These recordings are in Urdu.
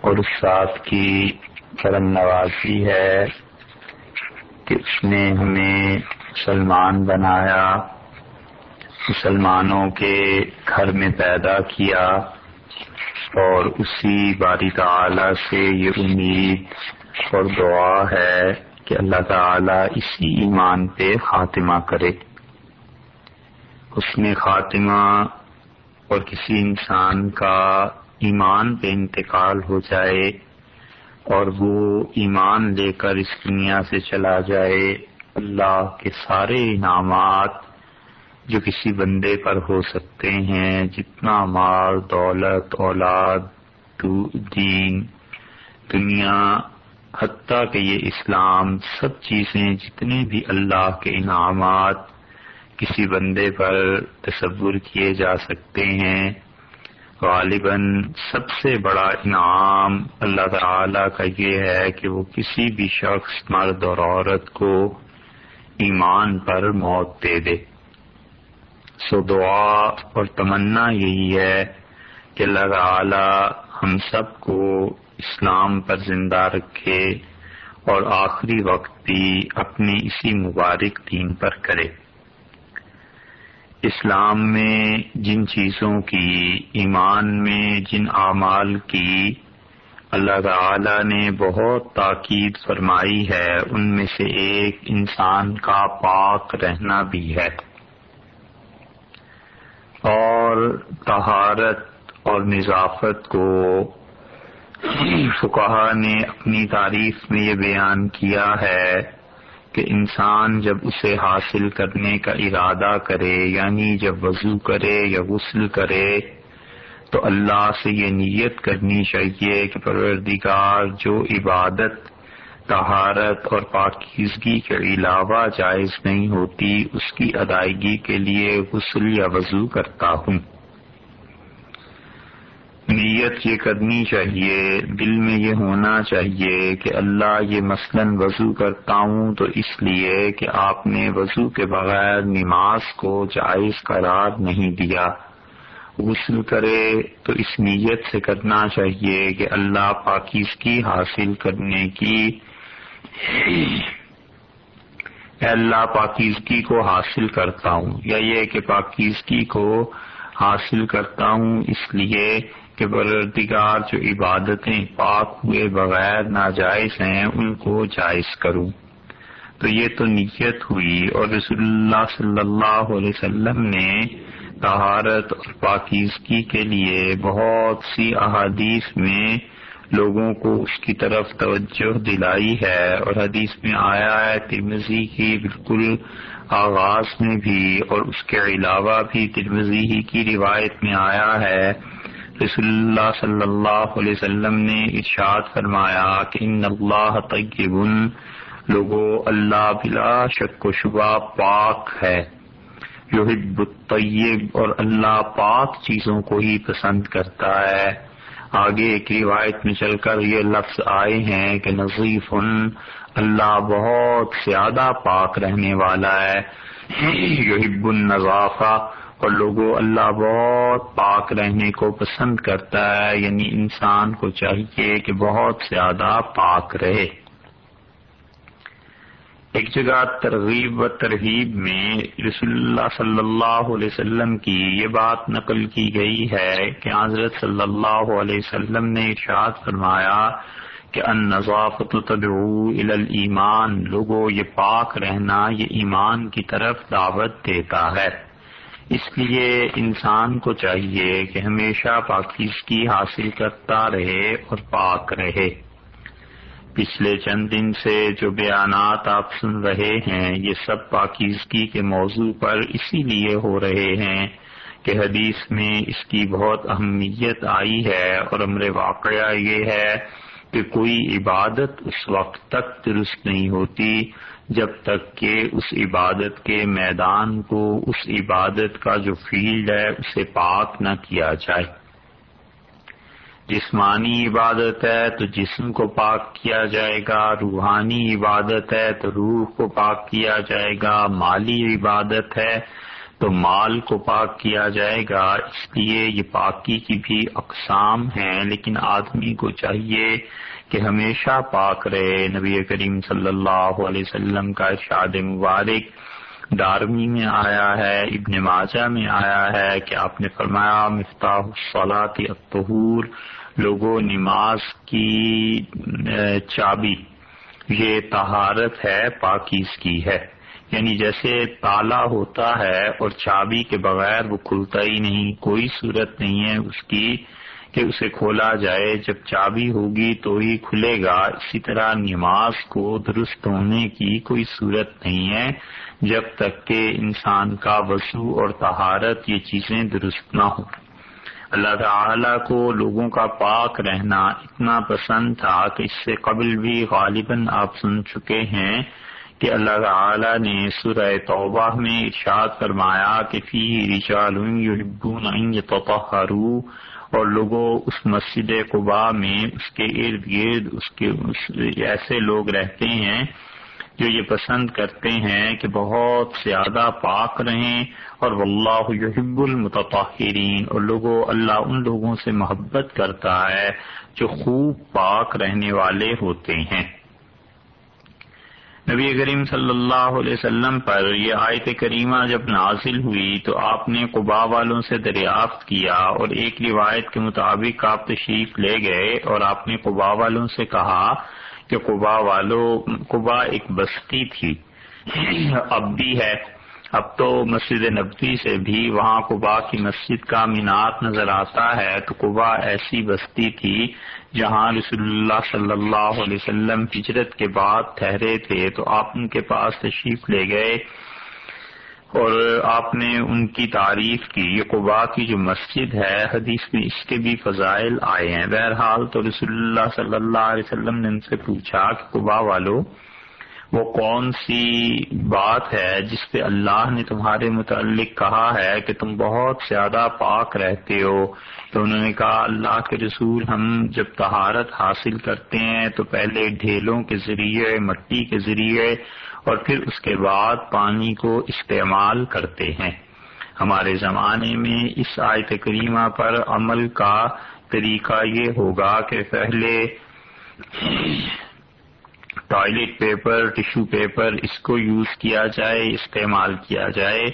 اور اس ذات کی کرم نوازی ہے کہ اس نے ہمیں مسلمان بنایا، مسلمانوں کے گھر میں پیدا کیا اور اسی باری تعالی سے یہ امید اور دعا ہے کہ اللہ تعالی اسی ایمان پہ خاتمہ کرے۔ اس میں خاتمہ اور کسی انسان کا ایمان پہ انتقال ہو جائے اور وہ ایمان لے کر اس دنیا سے چلا جائے، اللہ کے سارے انعامات جو کسی بندے پر ہو سکتے ہیں، جتنا مال، دولت، اولاد دین، دنیا، حتیٰ کہ یہ اسلام، سب چیزیں جتنے بھی اللہ کے انعامات کسی بندے پر تصور کیے جا سکتے ہیں غالباً سب سے بڑا انعام اللہ تعالی کا یہ ہے کہ وہ کسی بھی شخص، مرد اور عورت کو ایمان پر موت دے دے۔ سو دعا اور تمنا یہی ہے کہ اللہ تعالی ہم سب کو اسلام پر زندہ رکھے اور آخری وقت بھی اپنی اسی مبارک دین پر کرے۔ اسلام میں جن چیزوں کی، ایمان میں جن اعمال کی اللہ تعالی نے بہت تاکید فرمائی ہے، ان میں سے ایک انسان کا پاک رہنا بھی ہے۔ اور طہارت اور نظافت کو فکہ نے اپنی تعریف میں یہ بیان کیا ہے۔ کہ انسان جب اسے حاصل کرنے کا ارادہ کرے یعنی جب وضو کرے یا غسل کرے، تو اللہ سے یہ نیت کرنی چاہیے کہ پروردگار جو عبادت، طہارت اور پاکیزگی کے علاوہ جائز نہیں ہوتی، اس کی ادائیگی کے لیے غسل یا وضو کرتا ہوں۔ نیت یہ کرنی چاہیے، دل میں یہ ہونا چاہیے کہ اللہ یہ مثلا وضو کرتا ہوں تو اس لیے کہ آپ نے وضو کے بغیر نماز کو جائز قرار نہیں دیا۔ غسل کرے تو اس نیت سے کرنا چاہیے کہ اللہ پاکیزگی حاصل کرنے کی اللہ پاکیزگی کو حاصل کرتا ہوں۔ یا یہ کہ پاکیزگی کو حاصل کرتا ہوں اس لیے کہ پروردگار جو عبادتیں پاک ہوئے بغیر ناجائز ہیں، ان کو جائز کروں۔ تو یہ تو نیت ہوئی اور رسول اللہ صلی اللہ علیہ وسلم نے طہارت اور پاکیزگی کے لیے بہت سی احادیث میں لوگوں کو اس کی طرف توجہ دلائی ہے۔ اور حدیث میں آیا ہے ترمزی کی بالکل آغاز میں بھی اور اس کے علاوہ بھی ترمزی ہی کی روایت میں آیا ہے۔ رسول اللہ صلی اللہ علیہ وسلم نے ارشاد فرمایا کہ ان اللہ طیب، لوگو، اللہ بلا شک و شبہ پاک ہے۔ یحب الطیب اور اللہ پاک چیزوں کو ہی پسند کرتا ہے۔ آگے ایک روایت میں چل کر یہ لفظ آئے ہیں کہ نظیف، اللہ بہت زیادہ پاک رہنے والا ہے۔ یحب النظافہ اور لوگوں اللہ بہت پاک رہنے کو پسند کرتا ہے یعنی انسان کو چاہیے کہ بہت زیادہ پاک رہے۔ ایک جگہ ترغیب و ترغیب میں رسول اللہ صلی اللہ علیہ وسلم کی یہ بات نقل کی گئی ہے کہ حضرت صلی اللہ علیہ وسلم نے ارشاد فرمایا کہ ان نظافت تدعو ایمان لوگوں یہ پاک رہنا یہ ایمان کی طرف دعوت دیتا ہے۔ اس لیے انسان کو چاہیے کہ ہمیشہ پاکیزگی حاصل کرتا رہے اور پاک رہے۔ پچھلے چند دن سے جو بیانات آپ سن رہے ہیں، یہ سب پاکیزگی کے موضوع پر اسی لیے ہو رہے ہیں کہ حدیث میں اس کی بہت اہمیت آئی ہے اور امر واقعہ یہ ہے کہ کوئی عبادت اس وقت تک درست نہیں ہوتی جب تک کہ اس عبادت کے میدان کو اس عبادت کا جو فیلڈ ہے اسے پاک نہ کیا جائے۔ جسمانی عبادت ہے تو جسم کو پاک کیا جائے گا، روحانی عبادت ہے تو روح کو پاک کیا جائے گا، مالی عبادت ہے تو مال کو پاک کیا جائے گا۔ اس لیے یہ پاکی کی بھی اقسام ہیں، لیکن آدمی کو چاہیے کہ ہمیشہ پاک رہے۔ نبی کریم صلی اللہ علیہ وسلم کا ارشاد مبارک دارمی میں آیا ہے، ابن ماجہ میں آیا ہے کہ آپ نے فرمایا، مفتاح الصلاۃ الطہور، لوگوں نماز کی چابی، یہ طہارت ہے پاکیز کی ہے۔ یعنی جیسے تالا ہوتا ہے اور چابی کے بغیر وہ کھلتا ہی نہیں، کوئی صورت نہیں ہے، اس کی کہ اسے کھولا جائے، جب چابی ہوگی تو ہی کھلے گا۔ اسی طرح نماز کو درست ہونے کی کوئی صورت نہیں ہے، جب تک کہ انسان کا وضو اور طہارت یہ چیزیں درست نہ ہوں۔ اللہ تعالی کو لوگوں کا پاک رہنا اتنا پسند تھا کہ اس سے قبل بھی غالباً آپ سن چکے ہیں کہ اللہ تعالی نے سورہ توبہ میں ارشاد فرمایا کہ فی رجال یحبون ان یتطہروا اور لوگوں اس مسجد قبا میں اس کے ارد گرد اس کے ایسے لوگ رہتے ہیں جو یہ پسند کرتے ہیں کہ بہت زیادہ پاک رہیں اور واللہ یحب المتطہرین اور لوگوں اللہ ان لوگوں سے محبت کرتا ہے جو خوب پاک رہنے والے ہوتے ہیں۔ نبی کریم صلی اللہ علیہ وسلم پر یہ آیت کریمہ جب نازل ہوئی تو آپ نے قبا والوں سے دریافت کیا اور ایک روایت کے مطابق آپ تشریف لے گئے اور آپ نے قبا والوں سے کہا کہ قبا والوں قبا ایک بستی تھی، اب بھی ہے۔ اب تو مسجد نبوی سے بھی وہاں قبا کی مسجد کا مینار نظر آتا ہے تو قبا ایسی بستی تھی جہاں رسول اللہ صلی اللہ علیہ وسلم ہجرت کے بعد ٹھہرے تھے۔ تو آپ ان کے پاس تشریف لے گئے اور آپ نے ان کی تعریف کی۔ یہ قبا کی جو مسجد ہے، حدیث میں اس کے بھی فضائل آئے ہیں۔ بہرحال تو رسول اللہ صلی اللہ علیہ وسلم نے ان سے پوچھا کہ قبا والو وہ کون سی بات ہے جس پہ اللہ نے تمہارے متعلق کہا ہے کہ تم بہت زیادہ پاک رہتے ہو؟ تو انہوں نے کہا، اللہ کے رسول ہم جب تہارت حاصل کرتے ہیں تو پہلے ڈھیلوں کے ذریعے، مٹی کے ذریعے اور پھر اس کے بعد پانی کو استعمال کرتے ہیں۔ ہمارے زمانے میں اس آیت کریمہ پر عمل کا طریقہ یہ ہوگا کہ پہلے ٹوائلٹ پیپر، ٹشو پیپر، اس کو یوز کیا جائے، استعمال کیا جائے،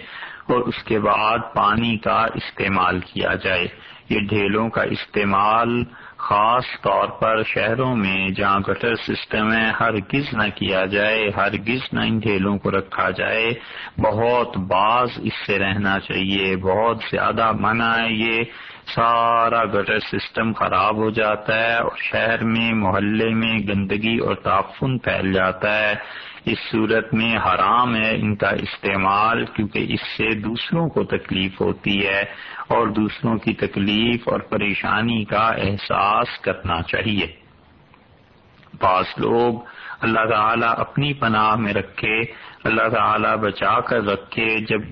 اور اس کے بعد پانی کا استعمال کیا جائے۔ یہ ڈھیلوں کا استعمال خاص طور پر شہروں میں جہاں گٹر سسٹم ہے ہر گز نہ کیا جائے ہر گز نہ ان ڈھیلوں کو رکھا جائے۔ بہت باز اس سے رہنا چاہیے، بہت زیادہ منع ہے یہ۔ سارا گٹر سسٹم خراب ہو جاتا ہے اور شہر میں، محلے میں گندگی اور تعفن پھیل جاتا ہے۔ اس صورت میں حرام ہے ان کا استعمال کیونکہ اس سے دوسروں کو تکلیف ہوتی ہے اور دوسروں کی تکلیف اور پریشانی کا احساس کرنا چاہیے۔ بعض لوگ اللہ تعالیٰ اپنی پناہ میں رکھے، اللہ تعالیٰ بچا کر رکھے جب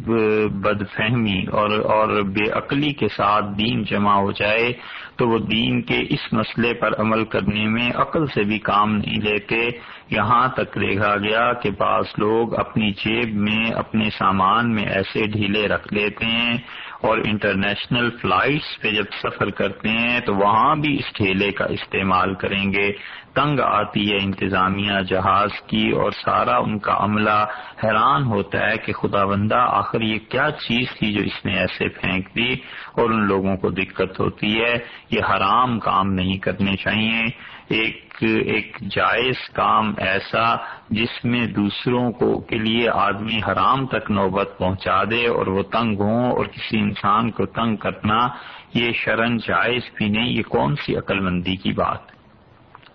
بد فہمی اور اور بے عقلی کے ساتھ دین جمع ہو جائے تو وہ دین کے اس مسئلے پر عمل کرنے میں عقل سے بھی کام نہیں لیتے۔ یہاں تک دیکھا گیا کہ بعض لوگ اپنی جیب میں اپنے سامان میں ایسے ڈھیلے رکھ لیتے ہیں اور انٹرنیشنل فلائٹس پہ جب سفر کرتے ہیں تو وہاں بھی اس ٹھیلے کا استعمال کریں گے۔ تنگ آتی ہے انتظامیہ جہاز کی اور سارا ان کا عملہ حیران ہوتا ہے کہ خدا بندہ آخر یہ کیا چیز تھی جو اس نے ایسے پھینک دی اور ان لوگوں کو دقت ہوتی ہے۔ یہ حرام کام نہیں کرنے چاہیے۔ ایک ایک جائز کام ایسا جس میں دوسروں کو کے لیے آدمی حرام تک نوبت پہنچا دے اور وہ تنگ ہوں اور کسی انسان کو تنگ کرنا یہ شرن جائز بھی نہیں، یہ کون سی عقل مندی کی بات؟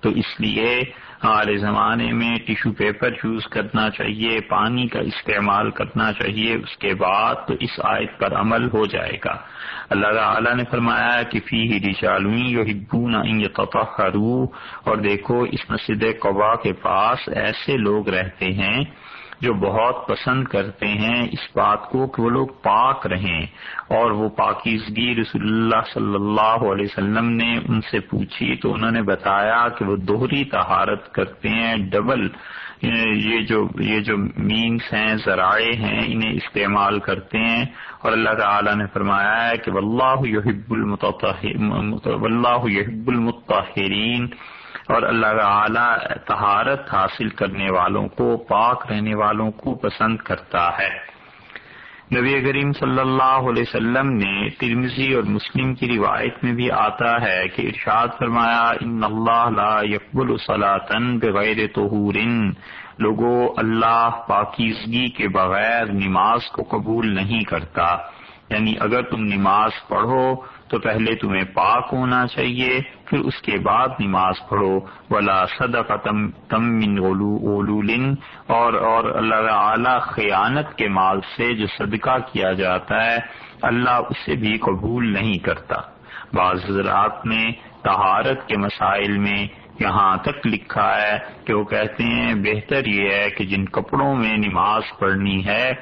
تو اس لیے ہمارے زمانے میں ٹیشو پیپر یوز کرنا چاہیے، پانی کا استعمال کرنا چاہیے، اس کے بعد تو اس آیت پر عمل ہو جائے گا۔ اللہ تعالیٰ نے فرمایا کہ فی ہی اور دیکھو، اس مسجد قبا کے پاس ایسے لوگ رہتے ہیں جو بہت پسند کرتے ہیں، اس بات کو کہ وہ لوگ پاک رہیں۔ اور وہ پاکیزگی رسول اللہ صلی اللہ علیہ وسلم نے ان سے پوچھی، تو انہوں نے بتایا کہ وہ دوہری طہارت کرتے ہیں، ڈبل۔ یہ جو یہ جو مینس ہیں، ذرائع ہیں، انہیں استعمال کرتے ہیں۔ اور اللہ تعالی نے فرمایا ہے کہ واللہ یحب واللہ یحب المطہرین اور اللہ تعالی طہارت حاصل کرنے والوں کو، پاک رہنے والوں کو پسند کرتا ہے۔ نبی کریم صلی اللہ علیہ وسلم نے ترمزی اور مسلم کی روایت میں بھی آتا ہے کہ ارشاد فرمایا، ان اللہ لا یقبل صلاطن بغیر طہور لوگوں اللہ پاکیزگی کے بغیر نماز کو قبول نہیں کرتا۔ یعنی اگر تم نماز پڑھو تو پہلے تمہیں پاک ہونا چاہیے، پھر اس کے بعد نماز پڑھو۔ ولا صدق تم تم من اولول اور اور اللہ اعلی خیانت کے مال سے جو صدقہ کیا جاتا ہے، اللہ اسے بھی قبول نہیں کرتا۔ بعض حضرات میں تہارت کے مسائل میں یہاں تک لکھا ہے کہ وہ کہتے ہیں، بہتر یہ ہے کہ جن کپڑوں میں نماز پڑھنی ہے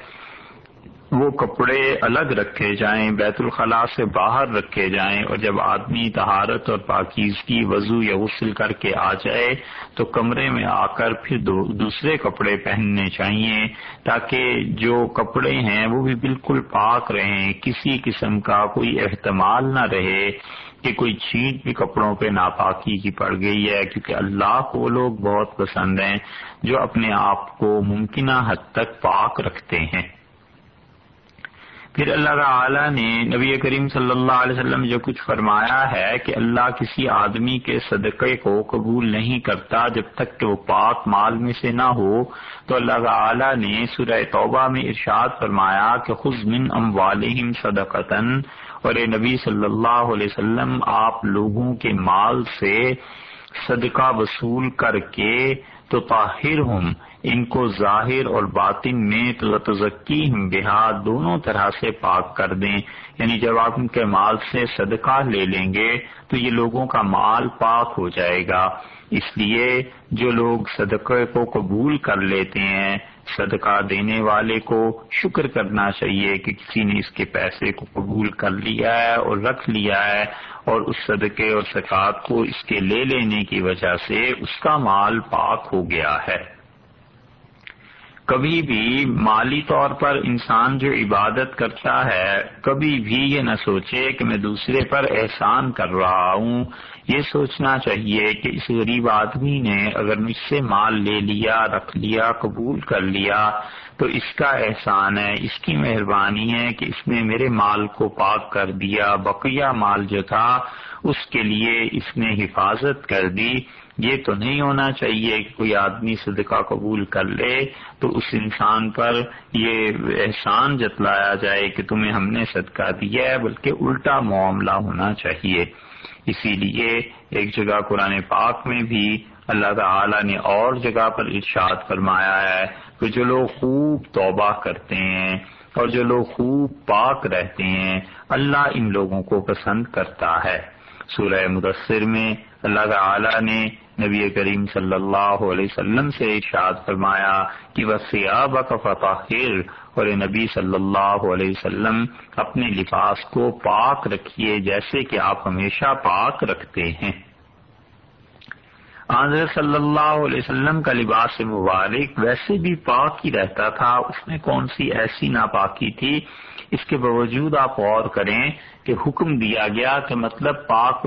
وہ کپڑے الگ رکھے جائیں، بیت الخلاء سے باہر رکھے جائیں اور جب آدمی تہارت اور پاکیزگی، وضو یا غسل کر کے آ جائے تو کمرے میں آ کر پھر دوسرے کپڑے پہننے چاہیے تاکہ جو کپڑے ہیں وہ بھی بالکل پاک رہیں۔ کسی قسم کا کوئی احتمال نہ رہے کہ کوئی چھینٹ بھی کپڑوں پہ ناپاکی کی پڑ گئی ہے، کیونکہ اللہ کو لوگ بہت پسند ہیں جو اپنے آپ کو ممکنہ حد تک پاک رکھتے ہیں۔ پھر اللہ تعالی نے نبی کریم صلی اللہ علیہ وسلم جو کچھ فرمایا ہے کہ اللہ کسی آدمی کے صدقے کو قبول نہیں کرتا جب تک کہ وہ پاک مال میں سے نہ ہو، تو اللہ تعالی نے سورہ توبہ میں ارشاد فرمایا کہ خز من اموالہم صدقتن اور اے نبی صلی اللہ علیہ وسلم، آپ لوگوں کے مال سے صدقہ وصول کر کے تو طاہر ہوں۔ ان کو ظاہر اور باطن میں تزکی بہا دونوں طرح سے پاک کر دیں۔ یعنی جب آپ ان کے مال سے صدقہ لے لیں گے تو یہ لوگوں کا مال پاک ہو جائے گا۔ اس لیے جو لوگ صدقے کو قبول کر لیتے ہیں، صدقہ دینے والے کو شکر کرنا چاہیے کہ کسی نے اس کے پیسے کو قبول کر لیا ہے اور رکھ لیا ہے اور اس صدقے اور سکاط کو اس کے لے لینے کی وجہ سے اس کا مال پاک ہو گیا ہے۔ کبھی بھی مالی طور پر انسان جو عبادت کرتا ہے، کبھی بھی یہ نہ سوچے کہ میں دوسرے پر احسان کر رہا ہوں۔ یہ سوچنا چاہیے کہ اس غریب آدمی نے اگر مجھ سے مال لے لیا، رکھ لیا، قبول کر لیا، تو اس کا احسان ہے، اس کی مہربانی ہے کہ اس نے میرے مال کو پاک کر دیا، بقیہ مال جو تھا، اس کے لیے اس نے حفاظت کر دی۔ یہ تو نہیں ہونا چاہیے کہ کوئی آدمی صدقہ قبول کر لے تو اس انسان پر یہ احسان جتلایا جائے کہ تمہیں ہم نے صدقہ دیا ہے، بلکہ الٹا معاملہ ہونا چاہیے۔ اسی لیے ایک جگہ قرآن پاک میں بھی اللہ تعالی نے اور جگہ پر ارشاد فرمایا ہے کہ جو لوگ خوب توبہ کرتے ہیں اور جو لوگ خوب پاک رہتے ہیں، اللہ ان لوگوں کو پسند کرتا ہے۔ سورہ مدثر میں اللہ تعالی نے نبی کریم صلی اللہ علیہ وسلم سے ارشاد فرمایا کہ وہ سیاب کا فتح اور نبی صلی اللہ علیہ وسلم، اپنے لباس کو پاک رکھیے جیسے کہ آپ ہمیشہ پاک رکھتے ہیں۔ آضر صلی اللہ علیہ وسلم کا لباس مبارک ویسے بھی پاک ہی رہتا تھا۔ اس میں کون سی ایسی ناپاکی تھی؟ اس کے باوجود آپ غور کریں کہ حکم دیا گیا کہ مطلب پاک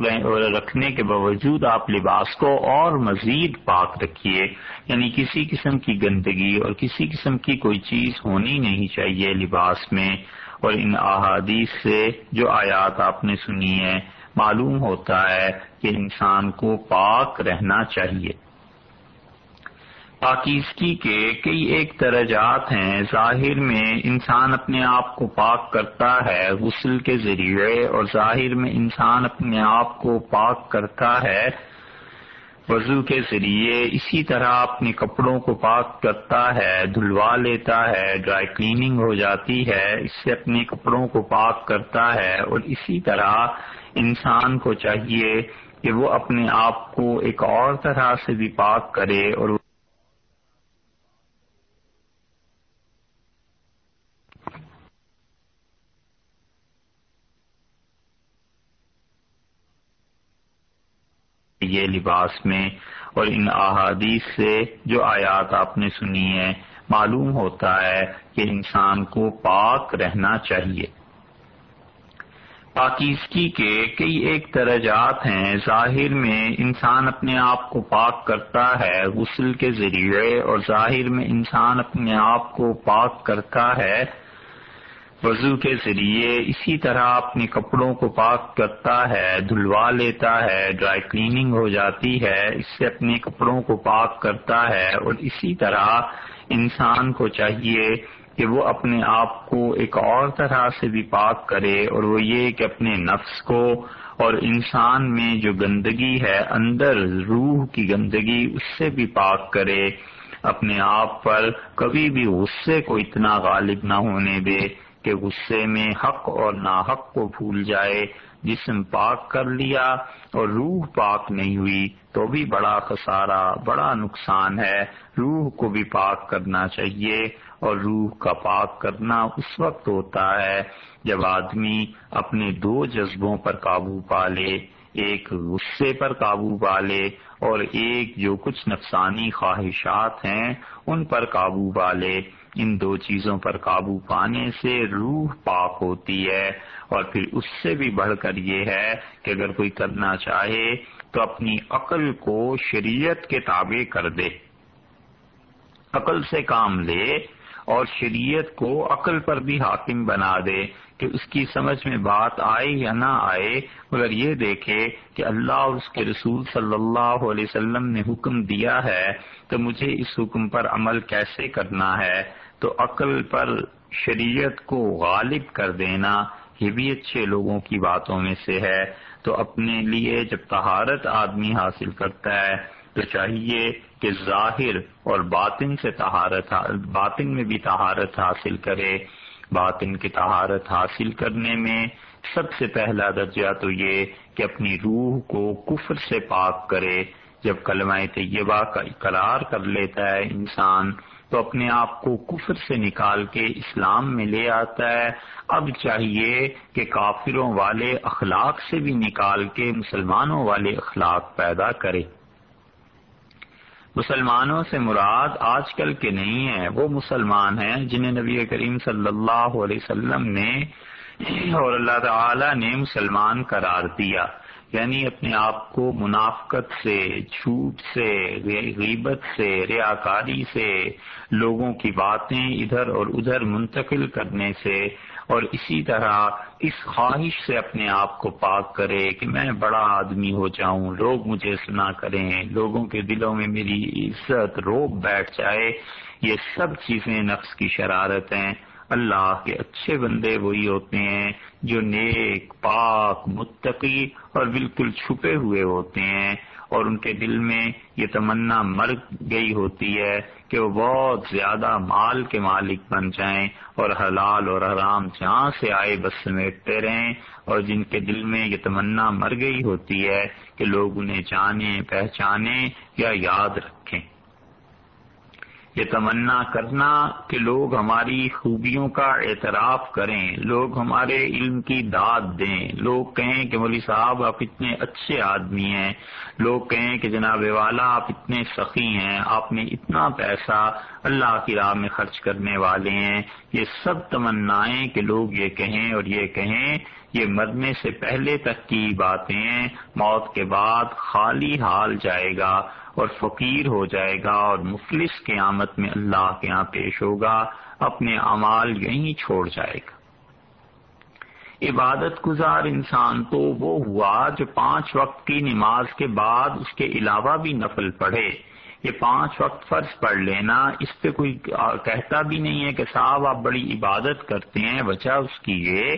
رکھنے کے باوجود آپ لباس کو اور مزید پاک رکھیے۔ یعنی کسی قسم کی گندگی اور کسی قسم کی کوئی چیز ہونی نہیں چاہیے لباس میں۔ اور ان احادیث سے جو آیات آپ نے سنی ہے معلوم ہوتا ہے کہ انسان کو پاک رہنا چاہیے۔ پاکیزگی کے کئی ایک درجات ہیں۔ ظاہر میں انسان اپنے آپ کو پاک کرتا ہے، غسل کے ذریعے، اور ظاہر میں انسان اپنے آپ کو پاک کرتا ہے، وضو کے ذریعے۔ اسی طرح اپنے کپڑوں کو پاک کرتا ہے، دھلوا لیتا ہے، ڈرائی کلیننگ ہو جاتی ہے، اس سے اپنے کپڑوں کو پاک کرتا ہے، اور اسی طرح انسان کو چاہیے کہ وہ اپنے آپ کو ایک اور طرح سے بھی پاک کرے اور یہ لباس میں اور ان احادیث سے جو آیات آپ نے سنی ہے معلوم ہوتا ہے کہ انسان کو پاک رہنا چاہیے۔ پاکیزگی کے کئی ایک درجات ہیں۔ ظاہر میں انسان اپنے آپ کو پاک کرتا ہے، غسل کے ذریعے، اور ظاہر میں انسان اپنے آپ کو پاک کرتا ہے۔ وضو کے ذریعے اسی طرح اپنے کپڑوں کو پاک کرتا ہے، دھلوا لیتا ہے، ڈرائی کلیننگ ہو جاتی ہے، اس سے اپنے کپڑوں کو پاک کرتا ہے، اور اسی طرح انسان کو چاہیے کہ وہ اپنے آپ کو ایک اور طرح سے بھی پاک کرے اور وہ یہ کہ اپنے نفس کو اور انسان میں جو گندگی ہے، اندر روح کی گندگی، اس سے بھی پاک کرے، اپنے آپ پر کبھی بھی غصے کو اتنا غالب نہ ہونے دے۔ کہ غصے میں حق اور ناحق کو بھول جائے، جسم پاک کر لیا اور روح پاک نہیں ہوئی تو بھی بڑا خسارہ، بڑا نقصان ہے۔ روح کو بھی پاک کرنا چاہیے اور روح کا پاک کرنا اس وقت ہوتا ہے جب آدمی اپنے دو جذبوں پر قابو پا لے، ایک غصے پر قابو پا لے اور ایک جو کچھ نفسانی خواہشات ہیں ان پر قابو پا لے۔ ان دو چیزوں پر قابو پانے سے روح پاک ہوتی ہے اور پھر اس سے بھی بڑھ کر یہ ہے کہ اگر کوئی کرنا چاہے تو اپنی عقل کو شریعت کے تابع کر دے۔ عقل سے کام لے اور شریعت کو عقل پر بھی حاکم بنا دے۔ کہ اس کی سمجھ میں بات آئے یا نہ آئے، مگر یہ دیکھے کہ اللہ اور اس کے رسول صلی اللہ علیہ وسلم نے حکم دیا ہے تو مجھے اس حکم پر عمل کیسے کرنا ہے؟ تو عقل پر شریعت کو غالب کر دینا یہ بھی اچھے لوگوں کی باتوں میں سے ہے۔ تو اپنے لیے جب طہارت آدمی حاصل کرتا ہے، تو چاہیے کہ ظاہر اور باطن سے طہارت، باطن میں بھی طہارت حاصل کرے۔ باطن کی طہارت حاصل کرنے میں سب سے پہلا درجہ تو یہ کہ اپنی روح کو کفر سے پاک کرے۔ جب کلمہ طیبہ کا اقرار کر لیتا ہے انسان، تو اپنے آپ کو کفر سے نکال کے اسلام میں لے آتا ہے۔ اب چاہیے کہ کافروں والے اخلاق سے بھی نکال کے مسلمانوں والے اخلاق پیدا کرے۔ مسلمانوں سے مراد آج کل کے نہیں ہیں، وہ مسلمان ہیں جنہیں نبی کریم صلی اللہ علیہ وسلم نے اور اللہ تعالی نے مسلمان قرار دیا۔ یعنی اپنے آپ کو منافقت سے، جھوٹ سے، غیبت سے ریاکاری سے، لوگوں کی باتیں ادھر اور ادھر منتقل کرنے سے اور اسی طرح اس خواہش سے اپنے آپ کو پاک کرے کہ میں بڑا آدمی ہو جاؤں، لوگ مجھے سنا کریں، لوگوں کے دلوں میں میری عزت، روب بیٹھ جائے۔ یہ سب چیزیں نفس کی شرارت ہیں۔ اللہ کے اچھے بندے وہی ہوتے ہیں جو نیک، پاک، متقی اور بالکل چھپے ہوئے ہوتے ہیں۔ اور ان کے دل میں یہ تمنا مر گئی ہوتی ہے کہ وہ بہت زیادہ مال کے مالک بن جائیں اور حلال اور حرام جہاں سے آئے بس سمیٹتے رہیں اور جن کے دل میں یہ تمنا مر گئی ہوتی ہے کہ لوگ انہیں جانیں، پہچانیں یا یاد رکھیں۔ یہ تمنا کرنا کہ لوگ ہماری خوبیوں کا اعتراف کریں، لوگ ہمارے علم کی داد دیں۔ لوگ کہیں کہ مولوی صاحب، آپ اتنے اچھے آدمی ہیں۔ لوگ کہیں کہ جناب والا، آپ اتنے سخی ہیں، آپ نے اتنا پیسہ اللہ کی راہ میں خرچ کرنے والے ہیں۔ یہ سب تمنائیں کہ لوگ یہ کہیں اور یہ کہیں۔ یہ مرنے سے پہلے تک کی باتیں موت کے بعد خالی حال جائے گا اور فقیر ہو جائے گا اور مفلس قیامت میں اللہ کے یہاں پیش ہوگا۔ اپنے اعمال یہیں چھوڑ جائے گا۔ عبادت گزار انسان تو وہ ہوا جو پانچ وقت کی نماز کے بعد اس کے علاوہ بھی نفل پڑھے۔ یہ پانچ وقت فرض پڑھ لینا، اس پہ کوئی کہتا بھی نہیں ہے کہ صاحب آپ بڑی عبادت کرتے ہیں، وجہ اس کی یہ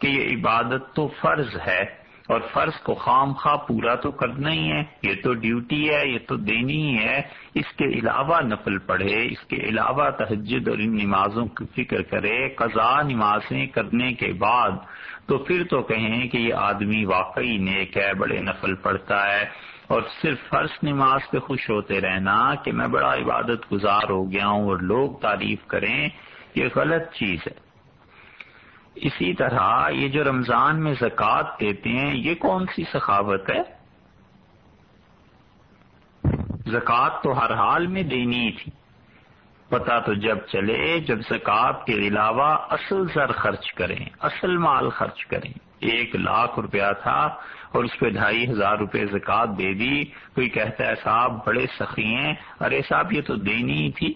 کہ یہ عبادت تو فرض ہے اور فرض کو خام خواہ پورا تو کرنا ہی ہے، یہ تو ڈیوٹی ہے، یہ تو دینی ہی ہے۔ اس کے علاوہ نفل پڑھے، اس کے علاوہ تہجد اور ان نمازوں کی فکر کرے قضا نمازیں کرنے کے بعد تو پھر تو کہیں کہ یہ آدمی واقعی نیک ہے، بڑے نفل پڑھتا ہے۔ اور صرف فرض نماز پہ خوش ہوتے رہنا کہ میں بڑا عبادت گزار ہو گیا ہوں اور لوگ تعریف کریں، یہ غلط چیز ہے۔ اسی طرح یہ جو رمضان میں زکوٰۃ دیتے ہیں، یہ کون سی سخاوت ہے؟ زکوٰۃ تو ہر حال میں دینی تھی۔ پتا تو جب چلے جب زکوٰۃ کے علاوہ اصل زر خرچ کریں، اصل مال خرچ کریں۔ ایک لاکھ روپیہ تھا اور اس پہ ڈھائی ہزار روپے زکوٰۃ دے دی۔ کوئی کہتا ہے، صاحب بڑے سخی ہیں۔ ارے صاحب، یہ تو دینی ہی تھی۔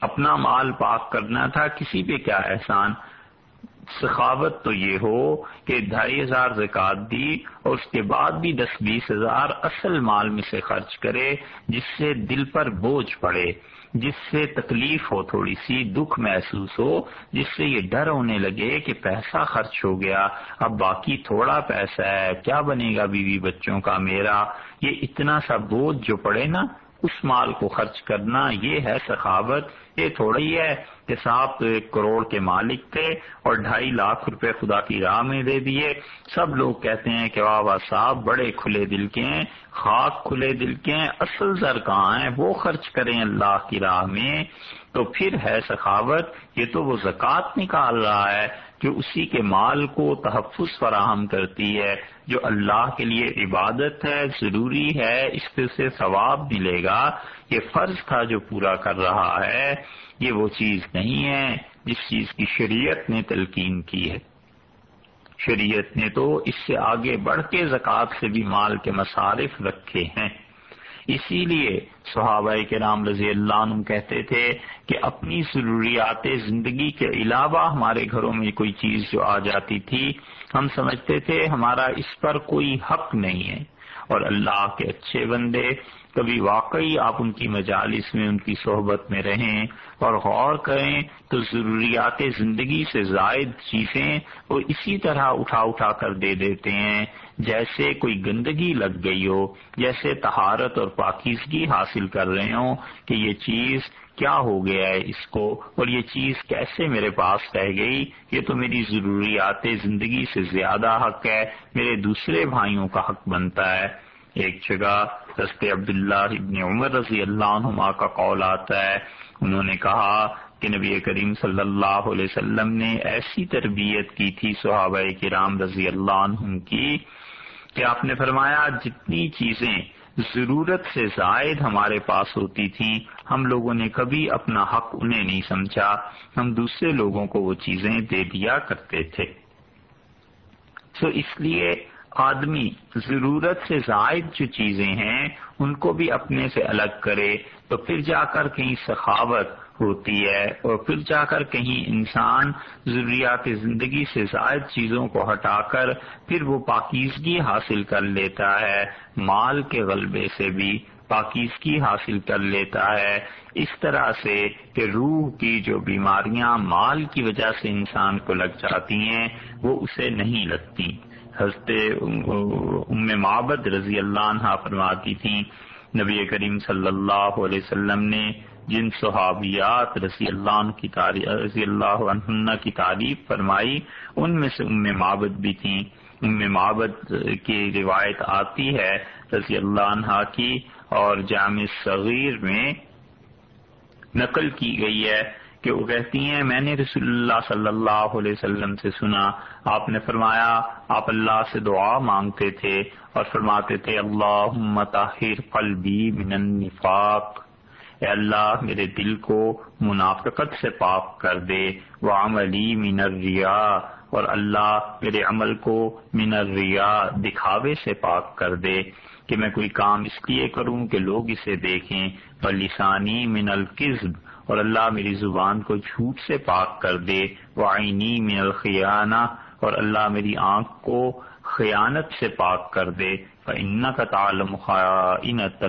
اپنا مال پاک کرنا تھا۔ کسی پہ کیا احسان؟ سخاوت تو یہ ہو کہ ڈھائی ہزار زکات دی اور اس کے بعد بھی دس بیس ہزار اصل مال میں سے خرچ کرے، جس سے دل پر بوجھ پڑے۔ جس سے تکلیف ہو تھوڑی سی، دکھ محسوس ہو، جس سے یہ ڈر ہونے لگے کہ پیسہ خرچ ہو گیا، اب باقی تھوڑا پیسہ ہے، کیا بنے گا بیوی بچوں کا میرا؟ یہ اتنا سا بوجھ جو پڑے نا اس مال کو خرچ کرنا یہ ہے سخاوت، یہ تھوڑا ہی ہے کہ صاحب تو ایک کروڑ کے مالک تھے اور ڈھائی لاکھ روپے خدا کی راہ میں دے دیے۔ سب لوگ کہتے ہیں کہ واہ واہ صاحب، بڑے کھلے دل کے ہیں، خاک کھلے دل کے ہیں، اصل زر کہاں ہے وہ خرچ کریں اللہ کی راہ میں۔ تو پھر ہے سخاوت، یہ تو وہ زکوٰۃ نکال رہا ہے۔ جو اسی کے مال کو تحفظ فراہم کرتی ہے، جو اللہ کے لیے عبادت ہے، ضروری ہے، اس پہ سے ثواب ملے گا۔ یہ فرض تھا جو پورا کر رہا ہے۔ یہ وہ چیز نہیں ہے جس چیز کی شریعت نے تلقین کی ہے۔ شریعت نے تو اس سے آگے بڑھ کے زکوٰۃ سے بھی مال کے مصارف رکھے ہیں۔ اسی لیے صحابہ کے رام رضی اللہ عنہ کہتے تھے کہ اپنی ضروریات زندگی کے علاوہ ہمارے گھروں میں کوئی چیز جو آ جاتی تھی، ہم سمجھتے تھے ہمارا اس پر کوئی حق نہیں ہے۔ اور اللہ کے اچھے بندے کبھی واقعی آپ ان کی مجالس میں، ان کی صحبت میں رہیں اور غور کریں تو ضروریات زندگی سے زائد چیزیں وہ اسی طرح اٹھا اٹھا کر دے دیتے ہیں۔ جیسے کوئی گندگی لگ گئی ہو، جیسے تہارت اور پاکیزگی حاصل کر رہے ہوں کہ یہ چیز کیا ہو گیا ہے اس کو اور یہ چیز کیسے میرے پاس رہ گئی۔ یہ تو میری ضروریات زندگی سے زیادہ حق ہے، میرے دوسرے بھائیوں کا حق بنتا ہے۔ ایک جگہ دست عبداللہ ابن عمر رضی اللہ عنہما کا قول آتا ہے۔ انہوں نے کہا کہ نبی کریم صلی اللہ علیہ وسلم نے ایسی تربیت کی تھی صحابہ کرام رضی اللہ عنہم کی کہ آپ نے فرمایا جتنی چیزیں ضرورت سے زائد ہمارے پاس ہوتی تھیں، ہم لوگوں نے کبھی اپنا حق انہیں نہیں سمجھا۔ ہم دوسرے لوگوں کو وہ چیزیں دے دیا کرتے تھے۔ سو so اس لیے آدمی ضرورت سے زائد جو چیزیں ہیں، ان کو بھی اپنے سے الگ کرے، تو پھر جا کر کہیں سخاوت ہوتی ہے اور پھر جا کر کہیں انسان ضروریات زندگی سے زائد چیزوں کو ہٹا کر پھر وہ پاکیزگی حاصل کر لیتا ہے۔ مال کے غلبے سے بھی پاکیزگی حاصل کر لیتا ہے۔ اس طرح سے کہ روح کی جو بیماریاں مال کی وجہ سے انسان کو لگ جاتی ہیں، وہ اسے نہیں لگتی۔ حضرت ام معبد رضی اللہ عنہ فرماتی تھیں، نبی کریم صلی اللہ علیہ وسلم نے جن صحابیات رضی اللہ عنہ کی تعریف رضی اللہ عنہ کی تعریف فرمائی، ان میں سے ام معبد بھی تھیں۔ ام معبد کی روایت آتی ہے رضی اللہ عنہ کی اور جامع صغیر میں نقل کی گئی ہے کہ وہ کہتی ہیں، میں نے رسول اللہ صلی اللہ علیہ وسلم سے سنا، آپ نے فرمایا آپ اللہ سے دعا مانگتے تھے اور فرماتے تھے اللہ طاہر قلبی من النفاق. اے اللہ، میرے دل کو منافقت سے پاک کر دے وہ من الریا اور اللہ میرے عمل کو من الریا دکھاوے سے پاک کر دے کہ میں کوئی کام اس لیے کروں کہ لوگ اسے دیکھیں اور لسانی من القزب اور اللہ میری زبان کو جھوٹ سے پاک کر دے وہ آئینی من الخیانہ اور اللہ میری آنکھ کو خیانت سے پاک کر دے ان کا تعلم خائنۃ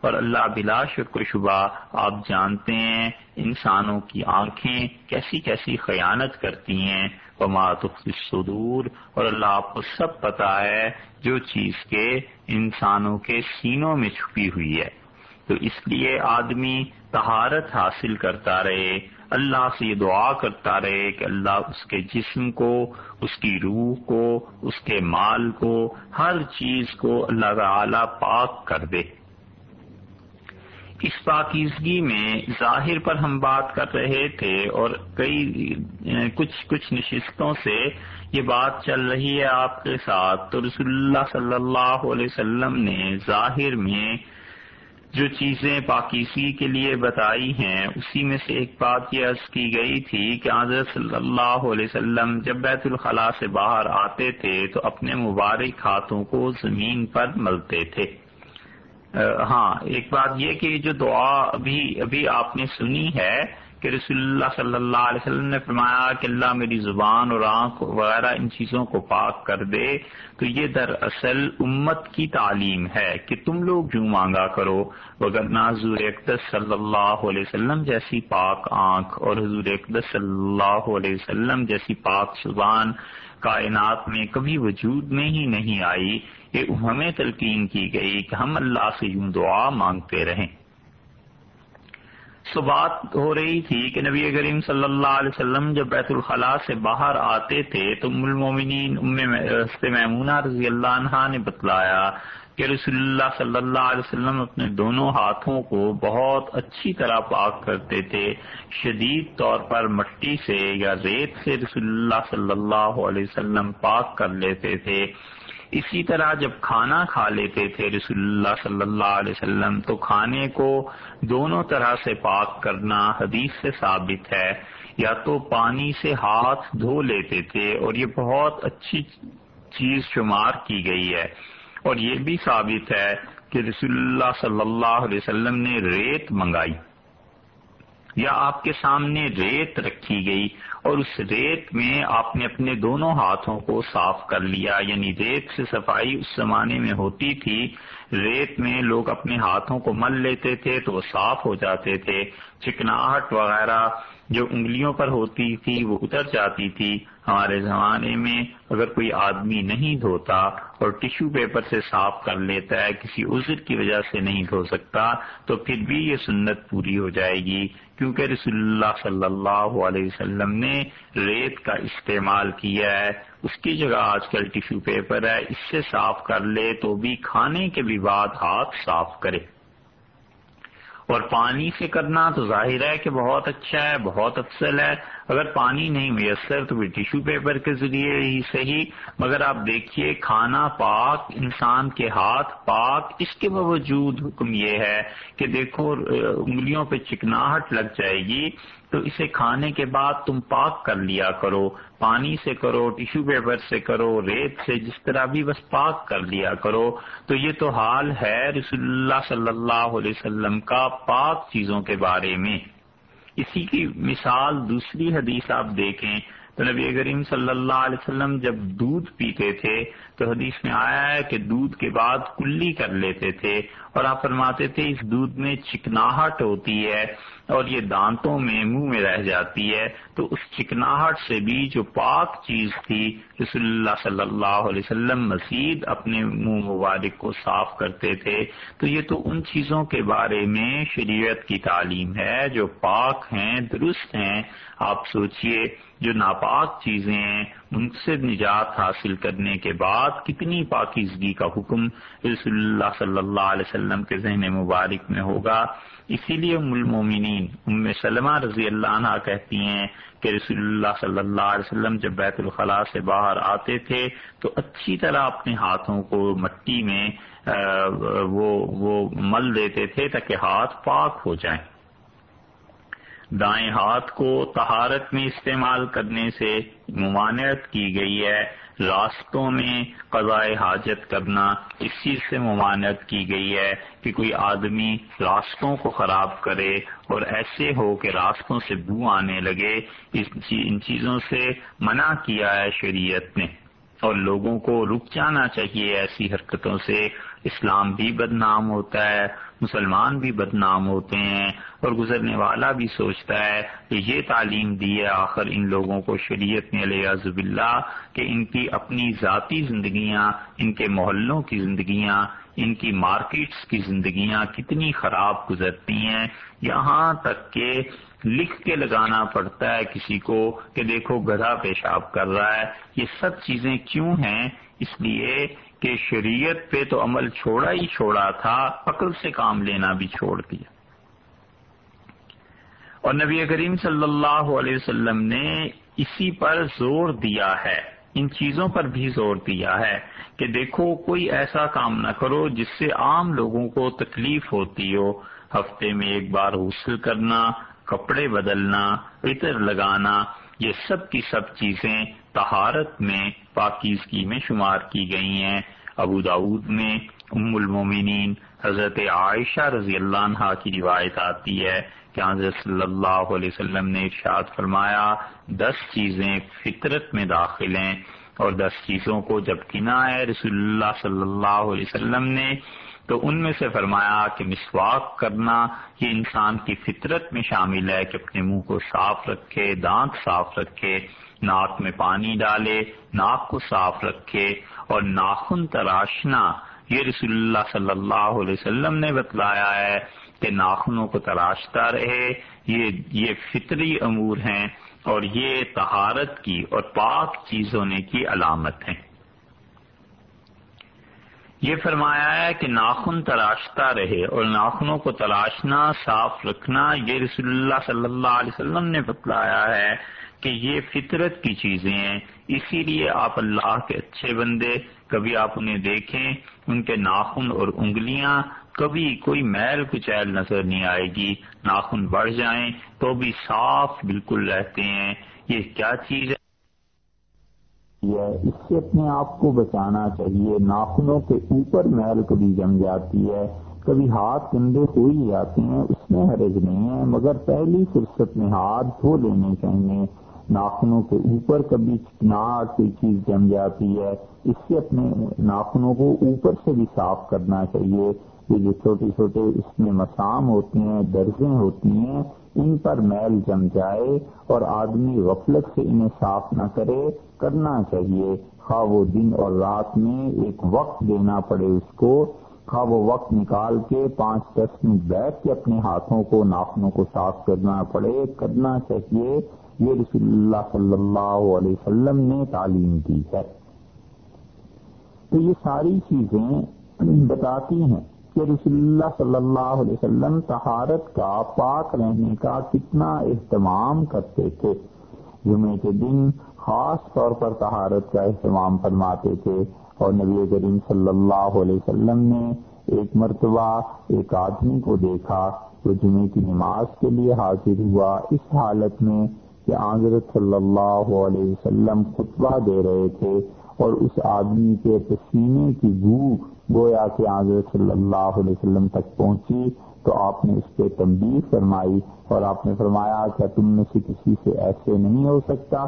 اور اللہ بلا شک و شبہ، آپ جانتے ہیں انسانوں کی آنکھیں کیسی کیسی خیانت کرتی ہیں۔ وہ الصدور۔ اور اللہ آپ کو سب پتا ہے جو چیز کے انسانوں کے سینوں میں چھپی ہوئی ہے۔ تو اس لیے آدمی تہارت حاصل کرتا رہے، اللہ سے یہ دعا کرتا رہے کہ اللہ اس کے جسم کو، اس کی روح کو، اس کے مال کو، ہر چیز کو اللہ تعالی پاک کر دے۔ اس پاکیزگی میں ظاہر پر ہم بات کر رہے تھے اور کئی، کچھ کچھ نشستوں سے یہ بات چل رہی ہے آپ کے ساتھ۔ تو رسول اللہ صلی اللہ علیہ وسلم نے ظاہر میں جو چیزیں پاکیزگی کے لیے بتائی ہیں، اسی میں سے ایک بات یہ عرض کی گئی تھی کہ حضرت صلی اللہ علیہ وسلم جب بیت الخلاء سے باہر آتے تھے تو اپنے مبارک ہاتھوں کو زمین پر ملتے تھے۔ ہاں ایک بات یہ کہ جو دعا ابھی ابھی آپ نے سنی ہے کہ رسول اللہ صلی اللہ علیہ وسلم نے فرمایا کہ اللہ میری زبان اور آنکھ وغیرہ ان چیزوں کو پاک کر دے، تو یہ دراصل امت کی تعلیم ہے کہ تم لوگ جو مانگا کرو۔ وگر حضور اقدس صلی اللہ علیہ وسلم جیسی پاک آنکھ اور حضور اقدس صلی اللہ علیہ وسلم جیسی پاک زبان کائنات میں کبھی وجود میں ہی نہیں آئی۔ یہ ہمیں تلقین کی گئی کہ ہم اللہ سے یوں دعا مانگتے رہیں۔ سو بات ہو رہی تھی کہ نبی کریم صلی اللہ علیہ وسلم جب بیت الخلاء سے باہر آتے تھے تو المومنین، ام میمونہ رضی اللہ عنہ نے بتلایا کہ رسول اللہ صلی اللہ علیہ وسلم اپنے دونوں ہاتھوں کو بہت اچھی طرح پاک کرتے تھے۔ شدید طور پر مٹی سے یا ریت سے رسول اللہ صلی اللہ علیہ وسلم پاک کر لیتے تھے۔ اسی طرح جب کھانا کھا لیتے تھے رسول اللہ صلی اللہ علیہ وسلم، تو کھانے کو دونوں طرح سے پاک کرنا حدیث سے ثابت ہے۔ یا تو پانی سے ہاتھ دھو لیتے تھے اور یہ بہت اچھی چیز شمار کی گئی ہے۔ اور یہ بھی ثابت ہے کہ رسول اللہ صلی اللہ علیہ وسلم نے ریت منگائی۔ یا آپ کے سامنے ریت رکھی گئی اور اس ریت میں آپ نے اپنے دونوں ہاتھوں کو صاف کر لیا یعنی ریت سے صفائی اس زمانے میں ہوتی تھی۔ ریت میں لوگ اپنے ہاتھوں کو مل لیتے تھے تو وہ صاف ہو جاتے تھے۔ چکناہٹ وغیرہ جو انگلیوں پر ہوتی تھی وہ اتر جاتی تھی۔ ہمارے زمانے میں اگر کوئی آدمی نہیں دھوتا اور ٹشو پیپر سے صاف کر لیتا ہے، کسی عذر کی وجہ سے نہیں دھو سکتا، تو پھر بھی یہ سنت پوری ہو جائے گی۔ کیونکہ رسول اللہ صلی اللہ علیہ وسلم نے ریت کا استعمال کیا ہے، اس کی جگہ آج کل ٹشو پیپر ہے، اس سے صاف کر لے تو بھی کھانے کے بھی بعد ہاتھ صاف کرے۔ اور پانی سے کرنا تو ظاہر ہے کہ بہت اچھا ہے، بہت افضل ہے۔ اگر پانی نہیں، میسر تو ٹیشو پیپر کے ذریعے ہی صحیح۔ مگر آپ دیکھیے، کھانا پاک، انسان کے ہاتھ پاک، اس کے باوجود حکم یہ ہے کہ دیکھو، انگلیوں پہ چکناہٹ لگ جائے گی تو اسے کھانے کے بعد تم پاک کر لیا کرو۔ پانی سے کرو ٹیشو پیپر سے کرو، ریت سے جس طرح بھی بس پاک کر لیا کرو، تو یہ تو حال ہے رسول اللہ صلی اللہ علیہ وسلم کا پاک چیزوں کے بارے میں۔ اسی کی مثال دوسری حدیث آپ دیکھیں، تو نبی کریم صلی اللہ علیہ وسلم جب دودھ پیتے تھے تو حدیث میں آیا ہے کہ دودھ کے بعد کلی کر لیتے تھے اور آپ فرماتے تھے اس دودھ میں چکناہٹ ہوتی ہے اور یہ دانتوں میں منہ میں رہ جاتی ہے تو اس چکناہٹ سے بھی جو پاک چیز تھی، رسول اللہ صلی اللہ علیہ وسلم مزید اپنے منہ مبارک کو صاف کرتے تھے۔ تو یہ تو ان چیزوں کے بارے میں شریعت کی تعلیم ہے جو پاک ہیں، درست ہیں۔ آپ سوچئے جو ناپاک چیزیں ہیں ان سے نجات حاصل کرنے کے بعد کتنی پاکیزگی کا حکم رسول اللہ صلی اللہ علیہ وسلم کے ذہن مبارک میں ہوگا؟ اسی لیے ام المومنین، ام سلمہ رضی اللہ عنہ کہتی ہیں کہ رسول اللہ صلی اللہ علیہ وسلم جب بیت الخلاء سے باہر آتے تھے تو اچھی طرح اپنے ہاتھوں کو مٹی میں وہ وہ مل دیتے تھے تاکہ ہاتھ پاک ہو جائیں۔ دائیں ہاتھ کو طہارت میں استعمال کرنے سے ممانعت کی گئی ہے۔ راستوں میں قضاء حاجت کرنا اس چیز سے ممانعت کی گئی ہے کہ کوئی آدمی راستوں کو خراب کرے اور ایسے ہو کہ راستوں سے بو آنے لگے۔ ان چیزوں سے منع کیا ہے شریعت نے۔ اور لوگوں کو رک جانا چاہیے ایسی حرکتوں سے۔ اسلام بھی بدنام ہوتا ہے۔ مسلمان بھی بدنام ہوتے ہیں اور گزرنے والا بھی سوچتا ہے کہ یہ تعلیم دی ہے آخر ان لوگوں کو شریعت نے علیہ زب اللہ کہ ان کی اپنی ذاتی زندگیاں، ان کے محلوں کی زندگیاں، ان کی مارکیٹس کی زندگیاں کتنی خراب گزرتی ہیں۔ یہاں تک کہ لکھ کے لگانا پڑتا ہے کسی کو کہ دیکھو گدھا پیشاب کر رہا ہے۔ یہ سب چیزیں کیوں ہیں؟ اس لیے کہ شریعت پہ تو عمل چھوڑا ہی چھوڑا تھا عقل سے کام لینا بھی چھوڑ دیا۔ اور نبی کریم صلی اللہ علیہ وسلم نے اسی پر زور دیا ہے، ان چیزوں پر بھی زور دیا ہے کہ دیکھو، کوئی ایسا کام نہ کرو جس سے عام لوگوں کو تکلیف ہوتی ہو۔ ہفتے میں ایک بار غسل کرنا، کپڑے بدلنا، عطر لگانا، یہ سب کی سب چیزیں طہارت میں پاکیزگی میں شمار کی گئی ہیں۔ ابو داود میں ام المومنین حضرت عائشہ رضی اللہ عنہ کی روایت آتی ہے کہ حضرت صلی اللہ علیہ وسلم نے ارشاد فرمایا، دس چیزیں فطرت میں داخل ہیں اور دس چیزوں کو جب گنا ہے رسول اللہ صلی اللہ علیہ وسلم نے، تو ان میں سے فرمایا کہ مسواک کرنا یہ انسان کی فطرت میں شامل ہے کہ اپنے منہ کو صاف رکھے، دانت صاف رکھے۔ ناک میں پانی ڈالے، ناک کو صاف رکھے اور ناخن تراشنا۔ یہ رسول اللہ صلی اللہ علیہ وسلم نے بتلایا ہے کہ ناخنوں کو تراشتا رہے۔ یہ یہ فطری امور ہیں اور یہ طہارت کی اور پاک چیز ہونے کی علامت ہیں۔ یہ فرمایا ہے کہ ناخن تراشتا رہے اور ناخنوں کو تراشنا، صاف رکھنا۔ یہ رسول اللہ صلی اللہ علیہ وسلم نے بتلایا ہے کہ یہ فطرت کی چیزیں ہیں۔ اسی لیے آپ اللہ کے اچھے بندے کبھی آپ انہیں دیکھیں، ان کے ناخن اور انگلیاں، کبھی کوئی میل کچیل نظر نہیں آئے گی۔ ناخن بڑھ جائیں تو بھی صاف بالکل رہتے ہیں۔ یہ کیا چیز ہے؟ اس سے اپنے آپ کو بچانا چاہیے۔ ناخنوں کے اوپر میل کبھی جم جاتی ہے، کبھی ہاتھ گندے ہو ہی جاتے ہیں، اس میں حرج نہیں ہے۔ مگر پہلی فرصت میں ہاتھ دھو لینے چاہیے۔ ناخنوں کے اوپر کبھی چکناٹ کوئی چیز جم جاتی ہے، اس سے اپنے ناخنوں کو اوپر سے بھی صاف کرنا چاہیے۔ یہ جو چھوٹے چھوٹے اس میں مسام ہوتے ہیں درجیں ہوتی ہیں، ان پر میل جم جائے اور آدمی غفلت سے انہیں صاف نہ کرے، کرنا چاہیے۔ خواہ وہ دن اور رات میں ایک وقت دینا پڑے اس کو، خواہ وہ وقت نکال کے پانچ دس منٹ بیٹھ کے اپنے ہاتھوں کو، ناخنوں کو صاف کرنا پڑے، کرنا چاہیے۔ یہ رسول اللہ صلی اللہ علیہ وسلم نے تعلیم دی ہے۔ تو یہ ساری چیزیں بتاتی ہیں کہ رسول اللہ صلی اللہ علیہ وسلم طہارت کا، پاک رہنے کا کتنا اہتمام کرتے تھے۔ جمعے کے دن خاص طور پر طہارت کا اہتمام فرماتے تھے اور نبی کریم صلی اللہ علیہ وسلم نے ایک مرتبہ ایک آدمی کو دیکھا جو جمعے کی نماز کے لیے حاضر ہوا۔ اس حالت میں کہ حضرت صلی اللہ علیہ وسلم خطبہ دے رہے تھے اور اس آدمی کے پسینے کی بو گویا کہ حضرت صلی اللہ علیہ وسلم تک پہنچی تو آپ نے اس پہ تنبیہ فرمائی اور آپ نے فرمایا کیا تم میں سے کسی سے ایسے نہیں ہو سکتا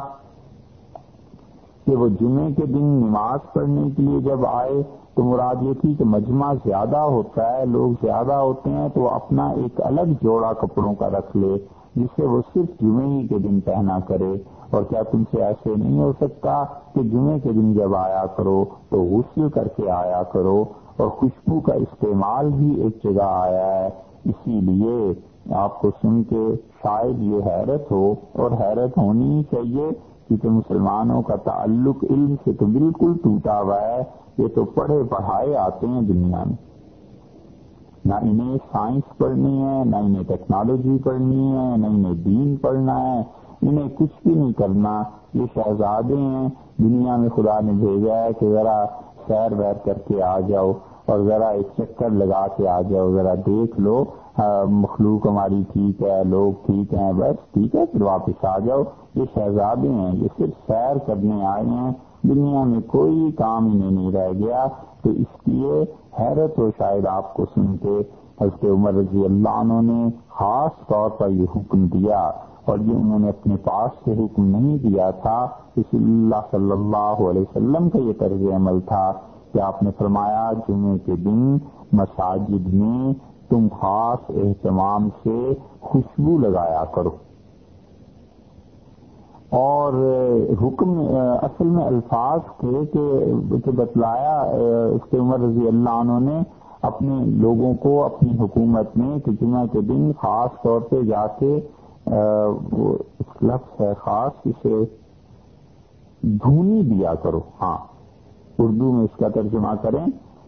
کہ وہ جمعے کے دن نماز پڑھنے کے لیے جب آئے تو مراد یہ تھی کہ مجمع زیادہ ہوتا ہے، لوگ زیادہ ہوتے ہیں تو اپنا ایک الگ جوڑا کپڑوں کا رکھ لے۔ جسے وہ صرف جمعے ہی کے دن پہنا کرے اور کیا تم سے ایسے نہیں ہو سکتا کہ جمعے کے دن جب آیا کرو تو غسل کر کے آیا کرو اور خوشبو کا استعمال بھی ایک جگہ آیا ہے۔ اسی لیے آپ کو سن کے شاید یہ حیرت ہو اور حیرت ہونی ہی چاہیے کیونکہ مسلمانوں کا تعلق علم سے تو بالکل ٹوٹا ہوا ہے۔ یہ تو پڑھے پڑھائے آتے ہیں دنیا میں۔ نہ انہیں سائنس پڑھنی ہے، نہ انہیں ٹیکنالوجی پڑھنی ہے، نہ انہیں دین پڑھنا ہے۔ انہیں کچھ بھی نہیں کرنا۔ یہ شہزادے ہیں۔ دنیا میں خدا نے بھیجا ہے کہ ذرا سیر ویر کر کے آ جاؤ اور ذرا ایک چکر لگا کے آ جاؤ۔ ذرا دیکھ لو مخلوق ہماری ٹھیک ہے، لوگ ٹھیک ہیں، بس ٹھیک ہے، پھر واپس آ جاؤ۔ یہ شہزادے ہیں، یہ صرف سیر کرنے آئے ہیں۔ دنیا میں کوئی کام انہیں نہیں رہ گیا۔ تو اس لیے حیرت ہو شاید آپ کو سن کے حضرت عمر رضی اللہ عنہ نے خاص طور پر یہ حکم دیا اور یہ انہوں نے اپنے پاس سے حکم نہیں دیا تھا۔ رسول اللہ صلی اللہ علیہ وسلم کا یہ طرز عمل تھا کہ آپ نے فرمایا جمعے کے دن مساجد میں تم خاص اہتمام سے خوشبو لگایا کرو۔ اور حکم اصل میں الفاظ کے کہ بتلایا اس کے عمر رضی اللہ عنہ نے اپنے لوگوں کو، اپنی حکومت میں کہ جمعہ کے دن خاص طور پہ جا کے لفظ ہے خاص، اسے دھونی دیا کرو۔ ہاں اردو میں اس کا ترجمہ کریں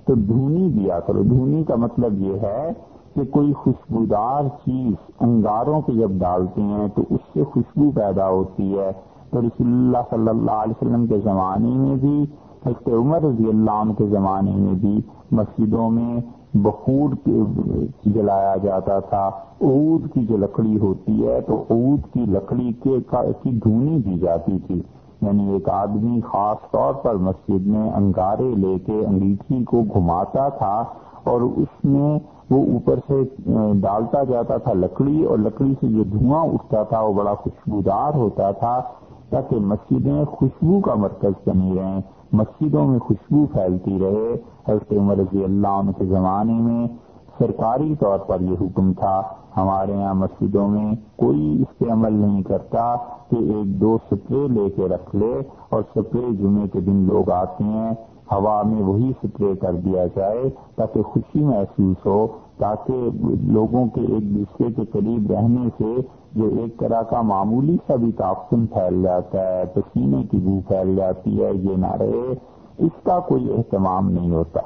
تو دھونی دیا کرو۔ دھونی کا مطلب یہ ہے کہ کوئی خوشبودار چیز انگاروں کے جب ڈالتے ہیں تو اس سے خوشبو پیدا ہوتی ہے۔ تو رسول اللہ صلی اللہ علیہ وسلم کے زمانے میں بھی، حضرت عمر رضی اللہ عنہ کے زمانے میں بھی مسجدوں میں بخور جلایا جاتا تھا۔ عود کی جو لکڑی ہوتی ہے تو عود کی لکڑی کے کی دھونی دی جاتی تھی۔ یعنی ایک آدمی خاص طور پر مسجد میں انگارے لے کے انگیٹھی کو گھماتا تھا اور اس میں وہ اوپر سے ڈالتا جاتا تھا لکڑی اور لکڑی سے جو دھواں اٹھتا تھا، وہ بڑا خوشبودار ہوتا تھا تاکہ مسجدیں خوشبو کا مرکز بنی رہیں، مسجدوں میں خوشبو پھیلتی رہے۔ حضرت عمر رضی اللہ عنہ کے زمانے میں سرکاری طور پر یہ حکم تھا۔ ہمارے یہاں مسجدوں میں کوئی اس پہ عمل نہیں کرتا کہ ایک دو سپرے لے کے رکھ لے اور سپرے جمعے کے دن لوگ آتے ہیں۔ ہوا میں وہی سپرے کر دیا جائے تاکہ خوشی محسوس ہو، تاکہ لوگوں کے ایک دوسرے کے قریب رہنے سے جو ایک طرح کا معمولی سا بھی تعفن پھیل جاتا ہے، پسینے کی بو پھیل جاتی ہے، یہ نہ رہے۔ اس کا کوئی اہتمام نہیں ہوتا۔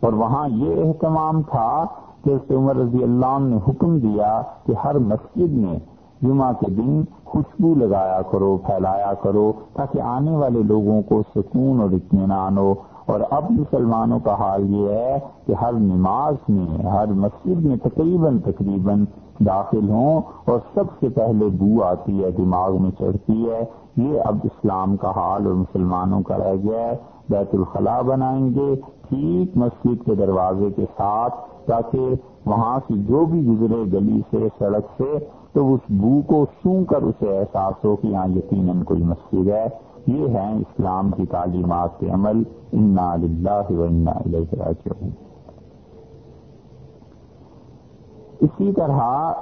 اور وہاں یہ اہتمام تھا کہ عمر رضی اللہ عنہ نے حکم دیا کہ ہر مسجد میں جمعہ کے دن خوشبو لگایا کرو، پھیلایا کرو تاکہ آنے والے لوگوں کو سکون اور اطمینان ہو۔ اور اب مسلمانوں کا حال یہ ہے کہ ہر نماز میں، ہر مسجد میں تقریباً تقریباً داخل ہوں اور سب سے پہلے بو آتی ہے، دماغ میں چڑھتی ہے۔ یہ اب اسلام کا حال اور مسلمانوں کا رہ گیا ہے۔ بیت الخلاء بنائیں گے ٹھیک مسجد کے دروازے کے ساتھ تاکہ وہاں سے جو بھی گزرے گلی سے، سڑک سے، تو اس بو کو سو کر اسے احساس ہو کہ یہاں یقیناً کوئی مسجد ہے۔ یہ ہے اسلام کی تعلیمات کے عمل۔ انا للہ و انا راجعون۔ اسی طرح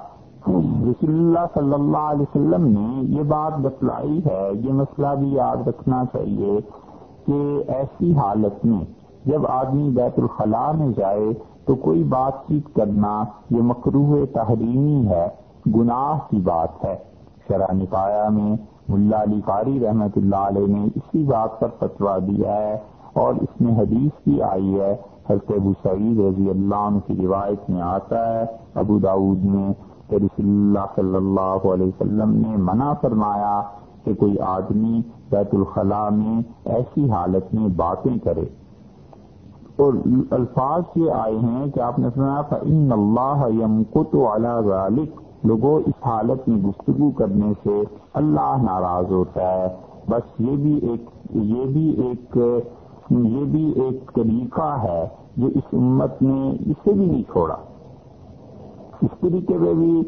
رسول اللہ صلی اللہ علیہ وسلم نے یہ بات بتلائی ہے، یہ مسئلہ بھی یاد رکھنا چاہیے کہ ایسی حالت میں جب آدمی بیت الخلاء میں جائے تو کوئی بات چیت کرنا یہ مقروح تحریمی ہے، گناہ کی بات ہے۔ شرح نکایا میں ملا علی قاری رحمت اللہ علیہ نے اسی بات پر فتوا دیا ہے اور اس میں حدیث بھی آئی ہے۔ حضرت ابو سعید رضی اللہ عنہ کی روایت میں آتا ہے۔ ابو داود میں کہ رسول اللہ صلی اللہ علیہ وسلم نے منع فرمایا کہ کوئی آدمی بیت الخلاء میں ایسی حالت میں باتیں کرے۔ اور الفاظ یہ آئے ہیں کہ آپ نے سنا ان اللہ یمکت علی ذالک لوگوں اس حالت میں گفتگو کرنے سے اللہ ناراض ہوتا ہے۔ بس یہ بھی ایک، یہ بھی ایک، یہ بھی ایک طریقہ ہے جو اس امت نے اسے بھی نہیں چھوڑا۔ اس طریقے میں بھی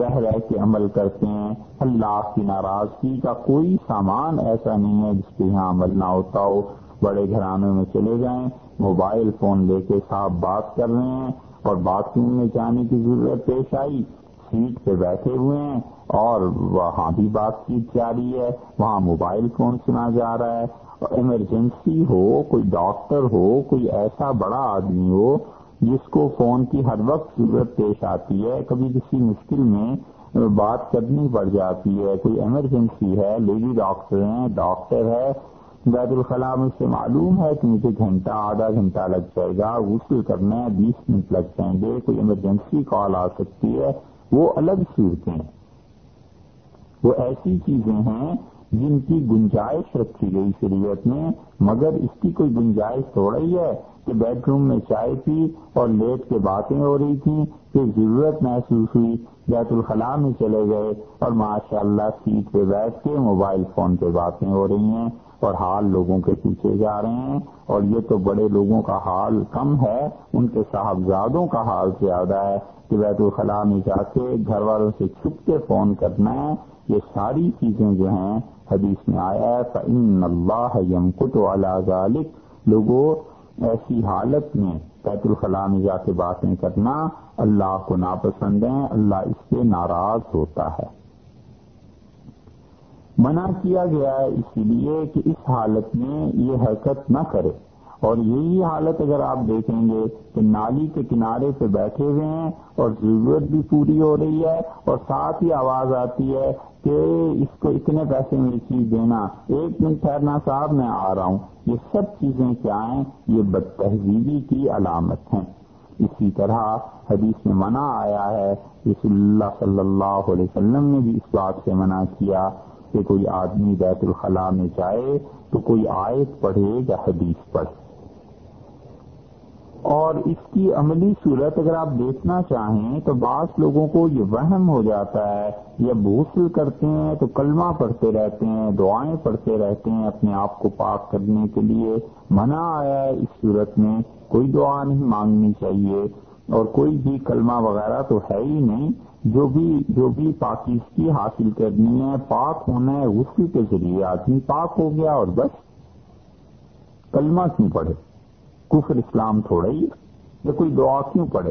رہ رہ کے عمل کرتے ہیں۔ اللہ کی ناراضگی کا کوئی سامان ایسا نہیں ہے جس کے یہاں عمل نہ ہوتا ہو۔ بڑے گھرانوں میں چلے جائیں، موبائل فون لے کے صاحب بات کر رہے ہیں اور باتھ روم میں جانے کی ضرورت پیش آئی۔ سیٹ پہ بیٹھے ہوئے ہیں اور وہاں بھی بات چیت جاری ہے، وہاں موبائل فون سنا جا رہا ہے۔ ایمرجنسی ہو، کوئی ڈاکٹر ہو، کوئی ایسا بڑا آدمی ہو جس کو فون کی ہر وقت ضرورت پیش آتی ہے، کبھی کسی مشکل میں بات کرنی پڑ جاتی ہے۔ کوئی ایمرجنسی ہے، لیڈی ڈاکٹر ہیں، ڈاکٹر ہے بیت الخلاء مجھ سے معلوم ہے کہ مجھے گھنٹہ، آدھا گھنٹہ لگ جائے گا، غسل کرنا ہے، بیس منٹ لگ جائیں گے، کوئی ایمرجنسی کال آ سکتی ہے، وہ الگ صورتیں وہ ایسی چیزیں ہیں جن کی گنجائش رکھی گئی شریعت میں مگر اس کی کوئی گنجائش تھوڑا ہی ہے کہ بیڈ روم میں چائے پی اور لیٹ کے باتیں ہو رہی تھیں پھر ضرورت محسوس ہوئی، بیت الخلاء میں چلے گئے اور ماشاء اللہ سیٹ پہ بیٹھ کے موبائل فون پہ باتیں ہو رہی ہیں۔ اور حال لوگوں کے پیچھے جا رہے ہیں اور یہ تو بڑے لوگوں کا حال کم ہے، ان کے صاحبزادوں کا حال زیادہ ہے کہ بیت الخلاء میں جا کے گھر والوں سے چھپ کے فون کرنا ہے۔ یہ ساری چیزیں جو ہیں، حدیث میں آیا ہے، فَإِنَّ اللَّهَ يَمْقُتُ عَلَى ذَلِكَ۔ لوگوں ایسی حالت میں بیت الخلاء میں جا کے باتیں کرنا اللہ کو ناپسند ہے اللہ اس سے ناراض ہوتا ہے۔ منع کیا گیا ہے اسی لیے کہ اس حالت میں یہ حرکت نہ کرے۔ اور یہی حالت اگر آپ دیکھیں گے کہ نالی کے کنارے پہ بیٹھے ہوئے ہیں اور ضرورت بھی پوری ہو رہی ہے اور ساتھ ہی آواز آتی ہے کہ اس کو اتنے پیسے میں چیز دینا۔ ایک منٹ ٹھہرنا صاحب، میں آ رہا ہوں۔ یہ سب چیزیں کیا ہیں؟ یہ بد تہذیبی کی علامت ہیں۔ اسی طرح حدیث میں منع آیا ہے، رسول اللہ صلی اللہ علیہ وسلم نے بھی اس بات سے منع کیا۔ کہ کوئی آدمی بیت الخلاء میں جائے تو کوئی آیت پڑھے یا حدیث پڑھے۔ اور اس کی عملی صورت اگر آپ دیکھنا چاہیں تو بعض لوگوں کو یہ وہم ہو جاتا ہے یا غسل کرتے ہیں تو کلمہ پڑھتے رہتے ہیں، دعائیں پڑھتے رہتے ہیں، اپنے آپ کو پاک کرنے کے لیے منع آیا ہے اس صورت میں۔ کوئی دعا نہیں مانگنی چاہیے اور کوئی بھی کلمہ وغیرہ تو ہے ہی نہیں۔ جو بھی جو بھی پاکیزگی حاصل کرنی ہے، پاک ہونا ہے غسل کے ذریعے آدمی پاک ہو گیا اور بس کلمہ کیوں پڑھے؟ کفر اسلام تھوڑا ہی یا کوئی دعا کیوں پڑھے؟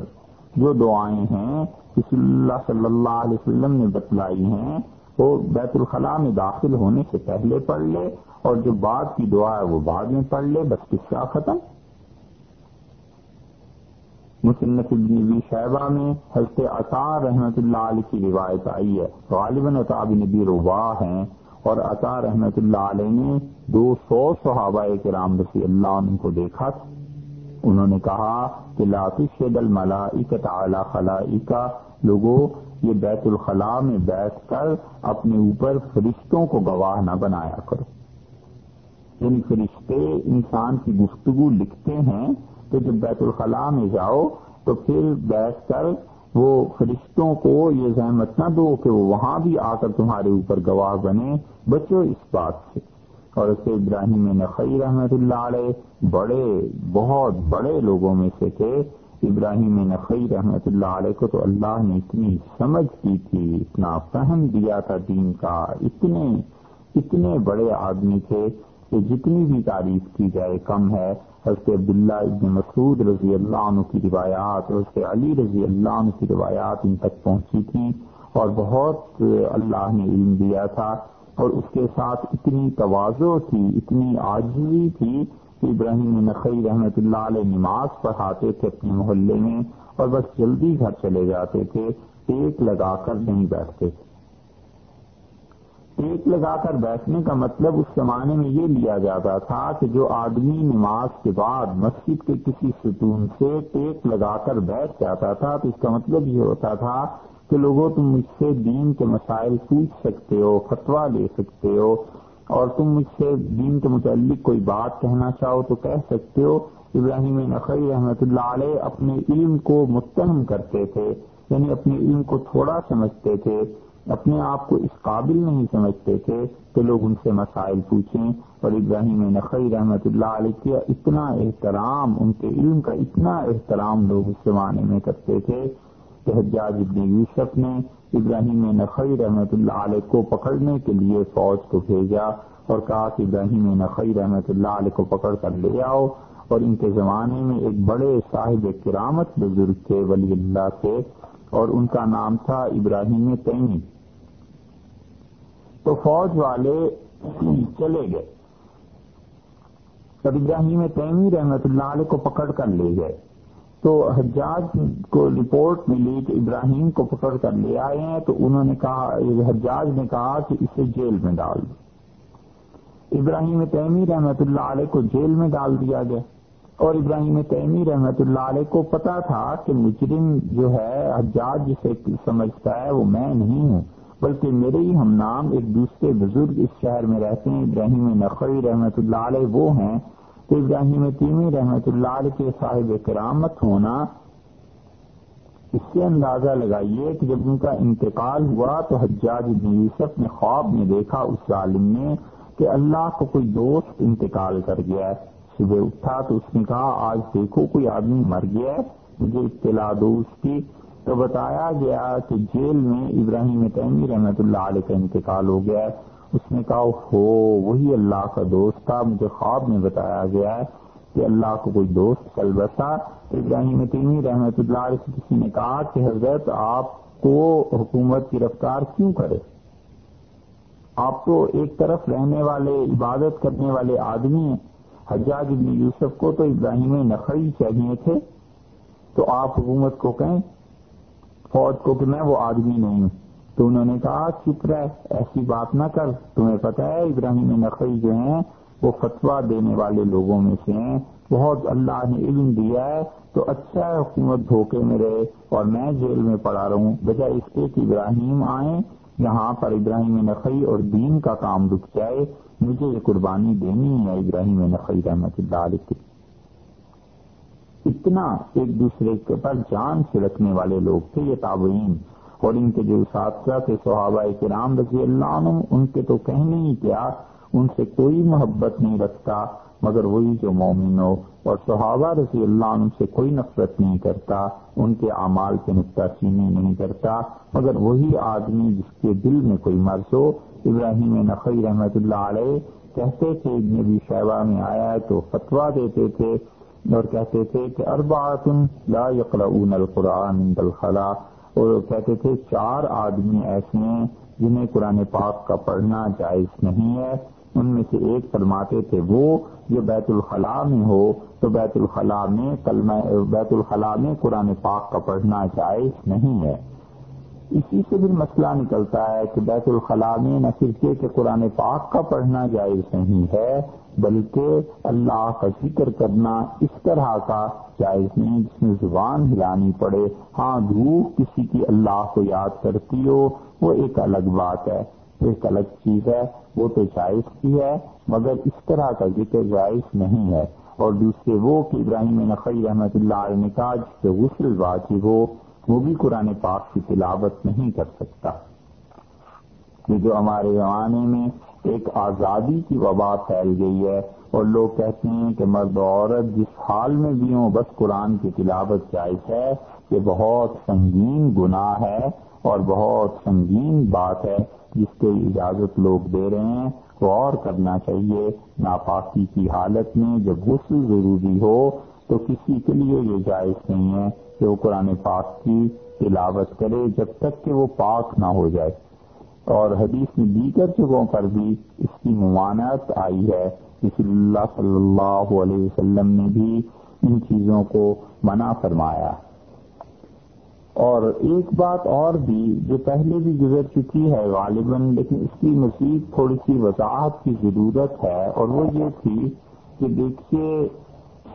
جو دعائیں ہیں، رسول اللہ صلی اللہ علیہ وسلم نے بتلائی ہیں، وہ بیت الخلاء میں داخل ہونے سے پہلے پڑھ لے اور جو بعد کی دعا ہے، وہ بعد میں پڑھ لے، بس قصہ ختم۔ مصنف ابن شہبہ میں حضرت اطار رحمت اللہ علیہ کی روایت آئی ہے۔ غالباً اطاب نبی روا ہیں اور عطا رحمت اللہ علیہ نے دو سو صحابہ کرام رسی اللہ عنہ کو دیکھا۔ تھا انہوں نے کہا کہ شد الملائکت تعلی خلائی کا لوگوں یہ بیت الخلاء میں بیٹھ کر اپنے اوپر فرشتوں کو گواہ نہ بنایا کرو۔ یعنی فرشتے انسان کی گفتگو لکھتے ہیں تو جب بیت الخلاء میں جاؤ تو پھر بیٹھ کر وہ فرشتوں کو یہ زحمت نہ دو کہ وہ وہاں بھی آ کر تمہارے اوپر گواہ بنے۔ بچو اس بات سے۔ اور اسے ابراہیم نقی رحمت اللہ علیہ بڑے، بہت بڑے لوگوں میں سے تھے۔ ابراہیم نقی رحمت اللہ علیہ کو تو اللہ نے اتنی سمجھ کی تھی، اتنا فہم دیا تھا دین کا۔ اتنے اتنے بڑے آدمی تھے۔ کہ جتنی بھی تعریف کی جائے کم ہے۔ حضرت عبداللہ ابن مسعود رضی اللہ عنہ کی روایات حضرت علی رضی اللہ عنہ کی روایات ان تک پہنچی تھیں اور بہت اللہ نے علم دیا تھا اور اس کے ساتھ اتنی توازو تھی، اتنی آجزی تھی کہ ابراہیم نقی رحمت اللہ علیہ نماز پڑھاتے تھے اپنے محلے میں اور بس جلدی گھر چلے جاتے تھے ٹیک لگا کر نہیں بیٹھتے تھے۔ ٹیک لگا کر بیٹھنے کا مطلب اس زمانے میں یہ لیا جاتا تھا کہ جو آدمی نماز کے بعد مسجد کے کسی ستون سے ٹیک لگا کر بیٹھ جاتا تھا تو اس کا مطلب یہ ہوتا تھا کہ لوگوں تم مجھ سے دین کے مسائل پوچھ سکتے ہو فتوا لے سکتے ہو اور تم مجھ سے دین کے متعلق کوئی بات کہنا چاہو تو کہہ سکتے ہو۔ ابراہیم نقی رحمت اللہ علیہ اپنے علم کو متہم کرتے تھے یعنی اپنے علم کو تھوڑا سمجھتے تھے۔ اپنے آپ کو اس قابل نہیں سمجھتے تھے کہ لوگ ان سے مسائل پوچھیں اور ابراہیم نقی رحمت اللہ علیہ کا اتنا احترام، ان کے علم کا اتنا احترام لوگ اس زمانے میں کرتے تھے۔ کہ حجاج ابن یوسف نے ابراہیم نقی رحمت اللہ علیہ کو پکڑنے کے لیے فوج کو بھیجا اور کہا کہ ابراہیم نقی رحمت اللہ علیہ کو پکڑ کر لے آؤ۔ اور ان کے زمانے میں ایک بڑے صاحب کرامت بزرگ تھے، ولی اللہ کے اور ان کا نام تھا ابراہیم تیمی۔ تو فوج والے چلے گئے۔ تب ابراہیم تیمی رحمت اللہ علیہ کو پکڑ کر لے گئے۔ تو حجاج کو رپورٹ ملی کہ ابراہیم کو پکڑ کر لے آئے ہیں۔ تو انہوں نے کہا، حجاج نے کہا کہ اسے جیل میں ڈال دو۔ ابراہیم تیمی رحمت اللہ علیہ کو جیل میں ڈال دیا گیا۔ اور ابراہیم تیمی رحمت اللہ علیہ کو پتا تھا کہ مجرم جو ہے، حجاج جسے سمجھتا ہے، وہ میں نہیں ہوں، بلکہ میرے ہی ہم نام ایک دوسرے بزرگ اس شہر میں رہتے ہیں۔ ابراہیم نقی رحمت اللہ علیہ وہ ہیں۔ تو ابراہیم تیمی رحمت اللہ علیہ کے صاحب کرامت ہونا، اس سے اندازہ لگائیے کہ جب ان کا انتقال ہوا تو حجاج بن یوسف نے خواب میں دیکھا اس ظالم نے کہ اللہ کو کوئی دوست انتقال کر گیا ہے۔ صبح اٹھا تو اس نے کہا، آج دیکھو کوئی آدمی مر گیا ہے؟ مجھے اطلاع دو اس کی۔ تو بتایا گیا کہ جیل میں ابراہیم تیمی رحمت اللہ علیہ کا انتقال ہو گیا ہے۔ اس نے کہا ہو وہی اللہ کا دوست تھا۔ مجھے خواب میں بتایا گیا ہے کہ اللہ کو کوئی دوست چل بسا ابراہیم تیمی رحمت اللہ علیہ سے کسی نے کہا کہ حضرت، آپ کو حکومت کی رفتار کیوں کرے؟ آپ تو ایک طرف رہنے والے، عبادت کرنے والے آدمی ہیں۔ حجاج ابن یوسف کو تو ابراہیم نقی چاہیے تھے، تو آپ حکومت کو کہیں، فوج کو کہ میں وہ آدمی نہیں۔ ہوں تو انہوں نے کہا، چپ رہ، ایسی بات نہ کر۔ تمہیں پتا ہے، ابراہیم نقی جو ہیں، وہ فتوا دینے والے لوگوں میں سے ہیں۔ بہت اللہ نے علم دیا ہے، تو اچھا ہے حکومت دھوکے میں رہے اور میں جیل میں پڑا رہوں۔ بجائے اس کے کہ ابراہیم آئیں یہاں پر ابراہیم نقی اور دین کا کام رک جائے، مجھے یہ قربانی دینی ہے، ابراہیم نقی رحمت اللہ علیہ اتنا ایک دوسرے کے پر جان سے رکھنے والے لوگ تھے یہ تابعین، اور ان کے جو اساتذہ تھے، صحابہ کرام رضی اللہ عنہ ان کے تو کہنے ہی کیا، ان سے کوئی محبت نہیں رکھتا۔ مگر وہی جو مومن ہو اور صحابہ رضی اللہ عنہ سے کوئی نفرت نہیں کرتا، ان کے اعمال سے نقطہ چینی نہیں کرتا، مگر وہی آدمی جس کے دل میں کوئی مرض ہو۔ ابراہیم نقی رحمت اللہ علیہ کہتے تھے نبی شہبہ میں آیا ہے تو فتوا دیتے تھے اور کہتے تھے کہ اربعت لا یقرؤون القرآن الخلا اور کہتے تھے، چار آدمی ایسے ہیں جنہیں قرآن پاک کا پڑھنا جائز نہیں ہے۔ ان میں سے ایک فرماتے تھے، وہ جو بیت الخلاء میں ہو، تو بیت الخلاء میں کلمہ، بیت الخلاء میں قرآن پاک کا پڑھنا جائز نہیں ہے۔ اسی سے بھی مسئلہ نکلتا ہے کہ بیت الخلاء میں نہ صرف یہ کہ قرآن پاک کا پڑھنا جائز نہیں ہے، بلکہ اللہ کا ذکر کرنا اس طرح کا جائز نہیں، جس میں زبان ہلانی پڑے۔ ہاں دھوپ کسی کی اللہ کو یاد کرتی ہو، وہ ایک الگ بات ہے۔ ایک الگ چیز ہے، وہ تو جائز کی ہے، مگر اس طرح کا ذکر جائز نہیں ہے۔ اور دوسرے وہ کہ ابراہیم نقی رحمت اللہ علیہ نے کہا، جس سے غسل واجب ہو، وہ بھی قرآن پاک کی تلاوت نہیں کر سکتا۔ یہ جو ہمارے زمانے میں ایک آزادی کی وبا پھیل گئی ہے، اور لوگ کہتے ہیں کہ مرد و عورت جس حال میں بھی ہوں، بس قرآن کی تلاوت جائز ہے، یہ بہت سنگین گناہ ہے، اور بہت سنگین بات ہے۔ جس کی اجازت لوگ دے رہے ہیں وہ اور کرنا چاہیے۔ ناپاکی کی حالت میں جب غسل ضروری ہو، تو کسی کے لیے یہ جائز نہیں ہے کہ وہ قرآن پاک کی تلاوت کرے جب تک کہ وہ پاک نہ ہو جائے۔ اور حدیث میں دیگر جگہوں پر بھی اس کی ممانعت آئی ہے۔ اس اللہ صلی اللہ علیہ وسلم نے بھی ان چیزوں کو منع فرمایا۔ اور ایک بات اور بھی جو پہلے بھی گزر چکی ہے غالباً، لیکن اس کی مزید تھوڑی سی وضاحت کی ضرورت ہے، اور وہ یہ تھی کہ دیکھیے،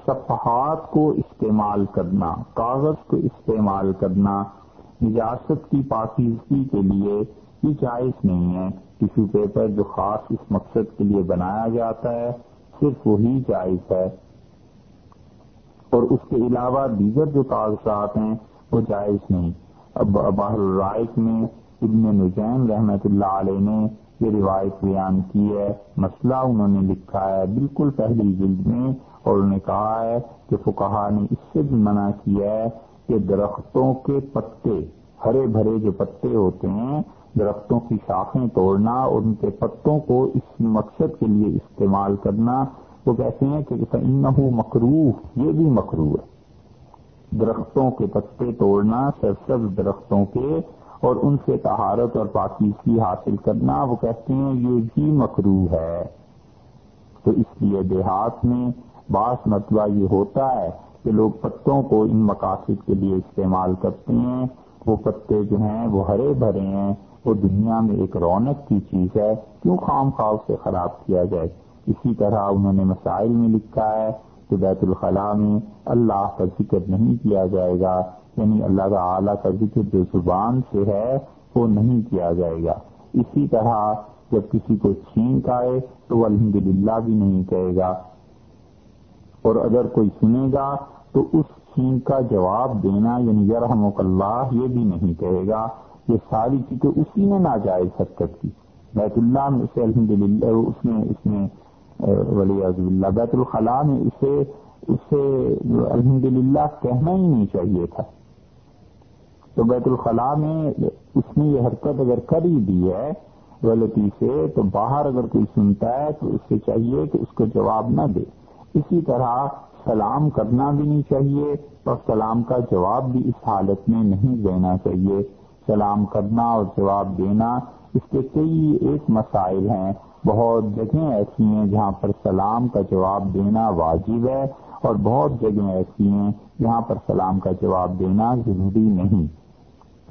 صفحات کو استعمال کرنا، کاغذ کو استعمال کرنا نجاست کی پاکیزگی کے لیے یہ جائز نہیں ہے۔ ٹیشو پیپر جو خاص اس مقصد کے لیے بنایا جاتا ہے، صرف وہی جائز ہے۔ اور اس کے علاوہ دیگر جو کاغذات ہیں وہ جائز نہیں۔ اب باہر الرائق میں ابن نجین رحمت اللہ علیہ نے یہ روایت بیان کی ہے۔ مسئلہ انہوں نے لکھا ہے بالکل پہلی جلد میں اور انہوں نے کہا ہے کہ فکہ نے اس سے بھی منع کیا ہے کہ درختوں کے پتے، ہرے بھرے جو پتے ہوتے ہیں، درختوں کی شاخیں توڑنا اور ان کے پتوں کو اس مقصد کے لیے استعمال کرنا، وہ کہتے ہیں کہ مکروح یہ بھی مکرو ہے۔ درختوں کے پتے توڑنا، سرسبز درختوں کے، اور ان سے تہارت اور پاکیزگی حاصل کرنا، وہ کہتے ہیں یہ بھی مکرو ہے۔ تو اس لیے دیہات میں بعض مرتبہ یہ ہوتا ہے کہ لوگ پتوں کو ان مقاصد کے لیے استعمال کرتے ہیں۔ وہ پتے جو ہیں، وہ ہرے بھرے ہیں۔ وہ دنیا میں ایک رونق کی چیز ہے۔ کیوں خام خواہ سے خراب کیا جائے؟ اسی طرح انہوں نے مسائل میں لکھا ہے کہ بیت الخلاء میں اللہ کا ذکر نہیں کیا جائے گا یعنی اللہ تعالی کا ذکر جو زبان سے ہے، وہ نہیں کیا جائے گا۔ اسی طرح جب کسی کو چھینک آئے تو وہ الحمد بھی نہیں کہے گا۔ اور اگر کوئی سنے گا تو اس چھینک کا جواب دینا یعنی یرحمک اللہ، یہ بھی نہیں کہے گا۔ یہ ساری چیزیں اسی نے ناجائز حرکت کی۔ بیت اللہ میں اسے الحمد للہ اس نے اس نے ولی اللہ بیت الخلاء میں اسے اسے الحمد للہ کہنا ہی نہیں چاہیے تھا۔ تو بیت الخلاء میں اس نے یہ حرکت اگر کر ہی دی ہے غلطی سے، تو باہر اگر کوئی سنتا ہے تو اس سے چاہیے کہ اس کو جواب نہ دے۔ اسی طرح سلام کرنا بھی نہیں چاہیے، اور سلام کا جواب بھی اس حالت میں نہیں دینا چاہیے۔ سلام کرنا اور جواب دینا اس کے کئی ایک مسائل ہیں۔ بہت جگہیں ایسی ہیں جہاں پر سلام کا جواب دینا واجب ہے اور بہت جگہیں ایسی ہیں جہاں پر سلام کا جواب دینا ضروری نہیں۔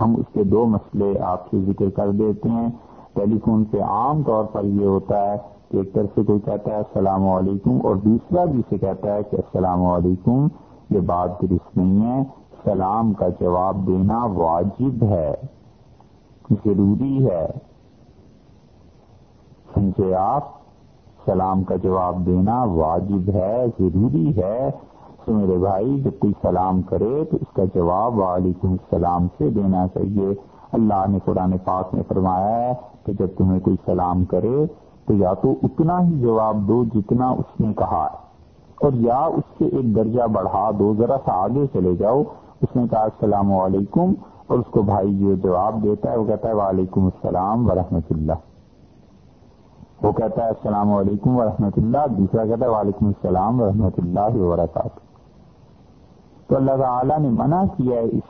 ہم اس کے دو مسئلے آپ سے ذکر کر دیتے ہیں۔ ٹیلی فون سے عام طور پر یہ ہوتا ہے کہ ایک طرف سے کوئی کہتا ہے السلام علیکم اور دوسرا بھی اسے کہتا ہے کہ السلام علیکم، یہ بات درست نہیں ہے۔ سلام کا جواب دینا واجب ہے، ضروری ہے۔ سمجھے آپ سلام کا جواب دینا واجب ہے، ضروری ہے۔ تو میرے بھائی، جب کوئی سلام کرے تو اس کا جواب وعلیکم السلام سے دینا چاہیے۔ اللہ نے قرآن پاک میں فرمایا ہے کہ جب تمہیں کوئی سلام کرے تو یا تو اتنا ہی جواب دو جتنا اس نے کہا ہے۔ اور یا اس سے ایک درجہ بڑھا دو، ذرا سا آگے چلے جاؤ۔ اس نے کہا، السلام علیکم۔ اور اس کو بھائی جو جواب دیتا ہے، وہ کہتا ہے، وعلیکم السلام ورحمۃ اللہ۔ وہ کہتا ہے، السلام علیکم ورحمۃ اللہ۔ دوسرا کہتا ہے، وعلیکم السلام ورحمۃ اللہ وبرکاتہ۔ تو اللہ تعالیٰ نے منع کیا ہے اس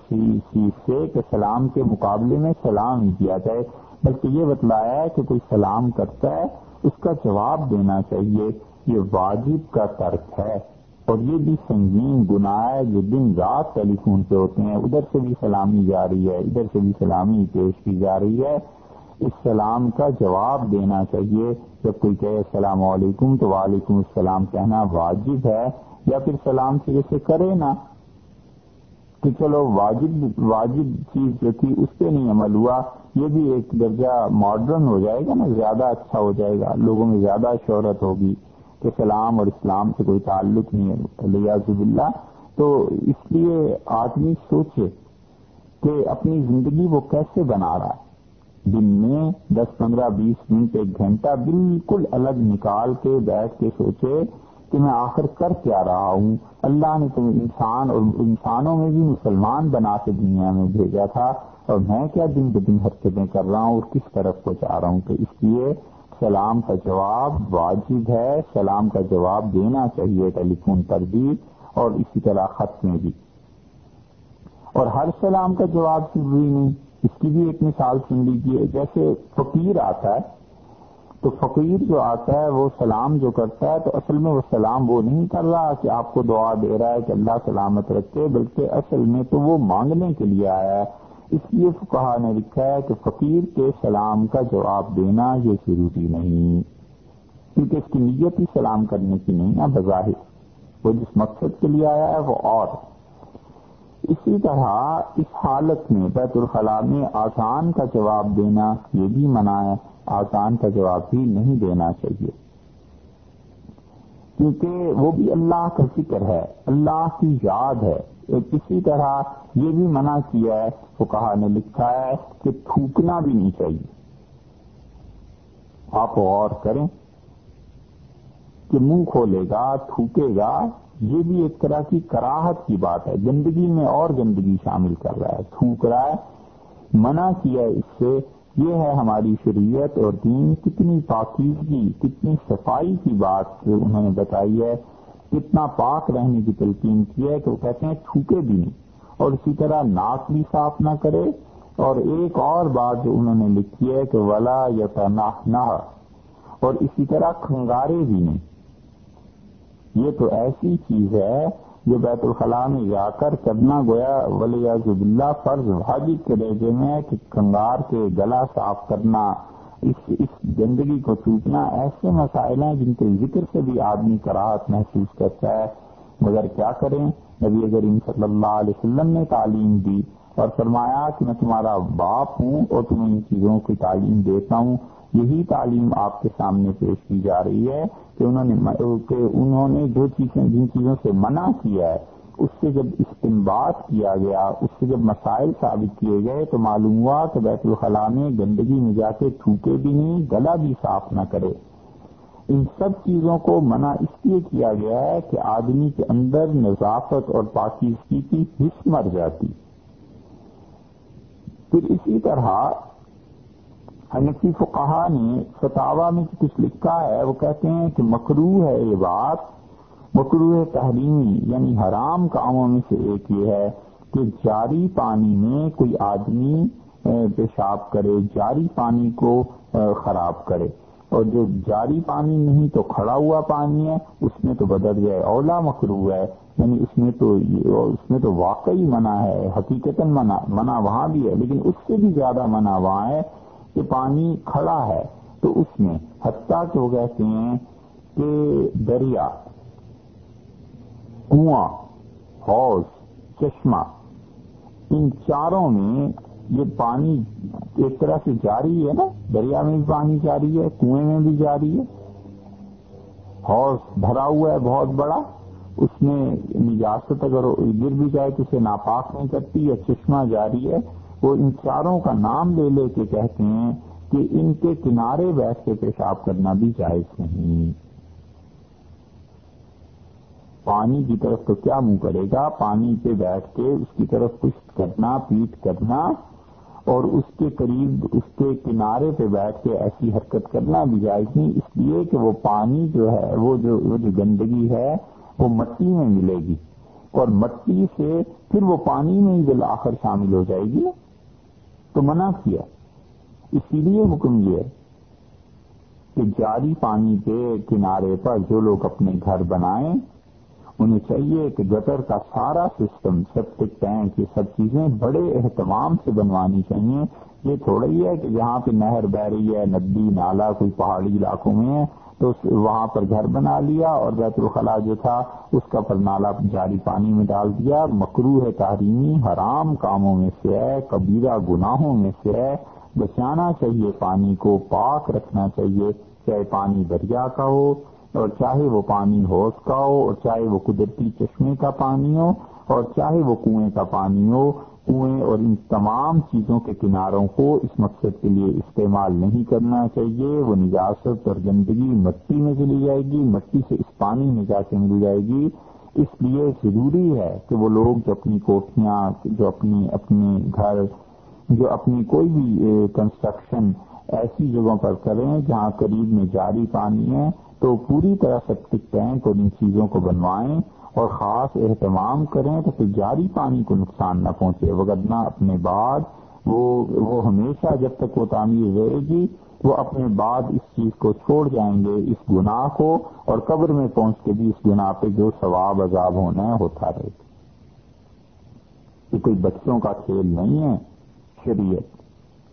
چیز سے کہ سلام کے مقابلے میں سلام ہی کیا جائے۔ بلکہ یہ بتلایا ہے کہ کوئی سلام کرتا ہے، اس کا جواب دینا چاہیے۔ یہ واجب کا ترک ہے۔ اور یہ بھی سنگین گناہ ہے، جو دن رات ٹیلی فون پہ ہوتے ہیں۔ ادھر سے بھی سلامی جا رہی ہے، ادھر سے بھی سلامی پیش کی جا رہی ہے۔ اس سلام کا جواب دینا چاہیے۔ جب کوئی کہے السلام علیکم تو وعلیکم السلام کہنا واجب ہے یا پھر سلام سے جیسے کرے نا۔ کہ چلو واجب واجب چیز جو تھی اس پہ نہیں عمل ہوا، یہ بھی ایک درجہ ماڈرن ہو جائے گا نا، زیادہ اچھا ہو جائے گا، لوگوں میں زیادہ شہرت ہوگی۔ کہ سلام اور اسلام سے کوئی تعلق نہیں ہے۔ لیاز اللہ تو اس لیے آدمی سوچے کہ اپنی زندگی وہ کیسے بنا رہا ہے۔ دن میں دس پندرہ بیس منٹ ایک گھنٹہ بالکل الگ نکال کے بیٹھ کے سوچے کہ میں آخر کر کیا رہا ہوں۔ اللہ نے تمہیں انسان اور انسانوں میں بھی مسلمان بنا کے دنیا میں بھیجا تھا۔ اور میں کیا دن بدن حرکتیں کر رہا ہوں اور کس طرف کو چاہ رہا ہوں؟ تو اس لیے سلام کا جواب واجب ہے۔ سلام کا جواب دینا چاہیے ٹیلی فون پر بھی اور اسی طرح خط میں بھی۔ اور ہر سلام کا جواب ضروری نہیں۔ اس کی بھی ایک مثال سن لیجیے جیسے فقیر آتا ہے، تو فقیر جو آتا ہے، وہ سلام جو کرتا ہے، تو اصل میں وہ سلام وہ نہیں کر رہا کہ آپ کو دعا دے رہا ہے کہ اللہ سلامت رکھے، بلکہ اصل میں تو وہ مانگنے کے لیے آیا ہے۔ اس لیے کہا نے لکھا ہے کہ فقیر کے سلام کا جواب دینا یہ ضروری نہیں، کیونکہ اس کی نیت ہی سلام کرنے کی نہیں ہے بظاہر۔ وہ جس مقصد کے لیے آیا ہے، وہ اور۔ اسی طرح اس حالت میں بیت الخلاء میں آسان کا جواب دینا یہ بھی منع ہے، آسان کا جواب بھی نہیں دینا چاہیے۔ کیونکہ وہ بھی اللہ کا ذکر ہے، اللہ کی یاد ہے۔ کسی طرح یہ بھی منع کیا ہے وہ کہا نے لکھا ہے کہ تھوکنا بھی نہیں چاہیے۔ آپ غور کریں کہ منہ کھولے گا، تھوکے گا یہ بھی ایک طرح کی کراہت کی بات ہے۔ گندگی میں اور گندگی شامل کر رہا ہے۔ تھوک رہا ہے۔ منع کیا ہے اس سے۔ یہ ہے ہماری شریعت اور دین۔ کتنی پاکیزگی، کتنی صفائی کی بات انہوں نے بتائی ہے۔ کتنا پاک رہنے کی تلقین کی ہے کہ وہ کہتے ہیں تھوکے بھی۔ نہیں اور اسی طرح ناک بھی صاف نہ کرے۔ اور ایک اور بات جو انہوں نے لکھی ہے کہ ولا یا اور اسی طرح کھنگارے بھی نہیں۔ یہ تو ایسی چیز ہے جو بیت الخلاء میں جا کر کرنا گویا ولی اللہ فرض واجب کے درجے میں کہ کنگار کے گلا صاف کرنا، اس اس گندگی کو چوٹنا ایسے مسائل ہیں جن کے ذکر سے بھی آدمی کراہت محسوس کرتا ہے۔ مگر کیا کریں؟ نبی کریم صلی اللہ علیہ وسلم نے تعلیم دی اور فرمایا کہ میں تمہارا باپ ہوں اور تمہیں ان چیزوں کی تعلیم دیتا ہوں۔ یہی تعلیم آپ کے سامنے پیش کی جا رہی ہے کہ انہوں نے کہ انہوں نے جو چیزیں جن چیزوں سے منع کیا ہے، اس سے جب استعمال کیا گیا، اس سے جب مسائل ثابت کیے گئے، تو معلوم ہوا کہ بیت الخلاء میں گندگی میں جا کے تھوکے بھی نہیں، گلا بھی صاف نہ کرے۔ ان سب چیزوں کو منع اس لیے کیا گیا ہے کہ آدمی کے اندر نظافت اور پاکیزگی کی حص مر جاتی۔ پھر اسی طرح حنفی فقہ نے فتوا میں کچھ لکھا ہے، وہ کہتے ہیں کہ مکرو ہے یہ بات۔ مکرو تحریمی یعنی حرام کاموں میں سے ایک یہ ہے کہ جاری پانی میں کوئی آدمی پیشاب کرے، جاری پانی کو خراب کرے۔ اور جو جاری پانی نہیں تو کھڑا ہوا پانی ہے، اس میں تو بدل جائے اولا مکرو ہے۔ یعنی اس میں تو اس میں تو واقعی منع ہے حقیقت منع منع وہاں بھی ہے، لیکن اس سے بھی زیادہ منع وہاں ہے کہ پانی کھڑا ہے تو اس میں حتیٰ کہ وہ کہتے ہیں کہ دریا، کنواں، حوض، چشمہ، ان چاروں میں یہ پانی ایک طرح سے جاری ہے نا، دریا میں بھی پانی جاری ہے، کنویں میں بھی جاری ہے۔ حوض بھرا ہوا ہے بہت بڑا، اس میں نجاست اگر گر بھی جائے تو اسے ناپاک نہیں کرتی یا چشمہ جاری ہے۔ وہ ان چاروں کا نام لے لے کے کہتے ہیں کہ ان کے کنارے بیٹھ کے پیشاب کرنا بھی جائز نہیں۔ پانی کی طرف تو کیا منہ کرے گا؟ پانی پہ بیٹھ کے اس کی طرف کچھ کرنا، پیٹ کرنا اور اس کے قریب، اس کے کنارے پہ بیٹھ کے ایسی حرکت کرنا بھی جائز نہیں۔ اس لیے کہ وہ پانی جو ہے، وہ جو وہ جو گندگی ہے، وہ مٹی میں ملے گی۔ اور مٹی سے پھر وہ پانی میں ہی بالآخر شامل ہو جائے گی۔ تو منع کیا۔ اسی لیے حکم یہ ہے کہ جاری پانی کے کنارے پر جو لوگ اپنے گھر بنائیں، انہیں چاہیے کہ گٹر کا سارا سسٹم، سیپٹک ٹینک، یہ سب چیزیں بڑے اہتمام سے بنوانی چاہیے۔ یہ تھوڑا ہی ہے کہ جہاں پہ نہر بہ رہی ہے، ندی، نالا، کوئی پہاڑی علاقوں میں ہے، تو وہاں پر گھر بنا لیا اور بیت الخلاء جو تھا، اس کا پر نالا جاری پانی میں ڈال دیا۔ مکرو ہے تحریمی حرام کاموں میں سے ہے، کبیرہ گناہوں میں سے ہے۔ بچانا چاہیے پانی کو، پاک رکھنا چاہیے، چاہے پانی دریا کا ہو اور چاہے وہ پانی ہوش کا ہو اور چاہے وہ قدرتی چشمے کا پانی ہو اور چاہے وہ کنویں کا پانی ہو۔ کنویں اور ان تمام چیزوں کے کناروں کو اس مقصد کے لیے استعمال نہیں کرنا چاہیے۔ وہ نجاست اور گندگی مٹی میں چلی جائے گی، مٹی سے اس پانی میں جا کے مل جائے گی۔ اس لیے ضروری ہے کہ وہ لوگ جو اپنی کوٹیاں جو اپنی، اپنے گھر، جو اپنی کوئی بھی کنسٹرکشن ایسی جگہوں پر کریں جہاں قریب میں جاری پانی ہے، تو پوری طرح سیپٹک ٹینک اور ان چیزوں کو بنوائیں۔ اور خاص اہتمام کریں تو پھر جاری پانی کو نقصان نہ پہنچے۔ وغیرہ اپنے بعد وہ وہ ہمیشہ جب تک وہ تعمیر رہے گی، وہ اپنے بعد اس چیز کو چھوڑ جائیں گے، اس گناہ کو، اور قبر میں پہنچ کے بھی اس گناہ پہ جو ثواب، عذاب ہونا ہے، ہوتا رہے گا۔ یہ کوئی بچوں کا کھیل نہیں ہے۔ شریعت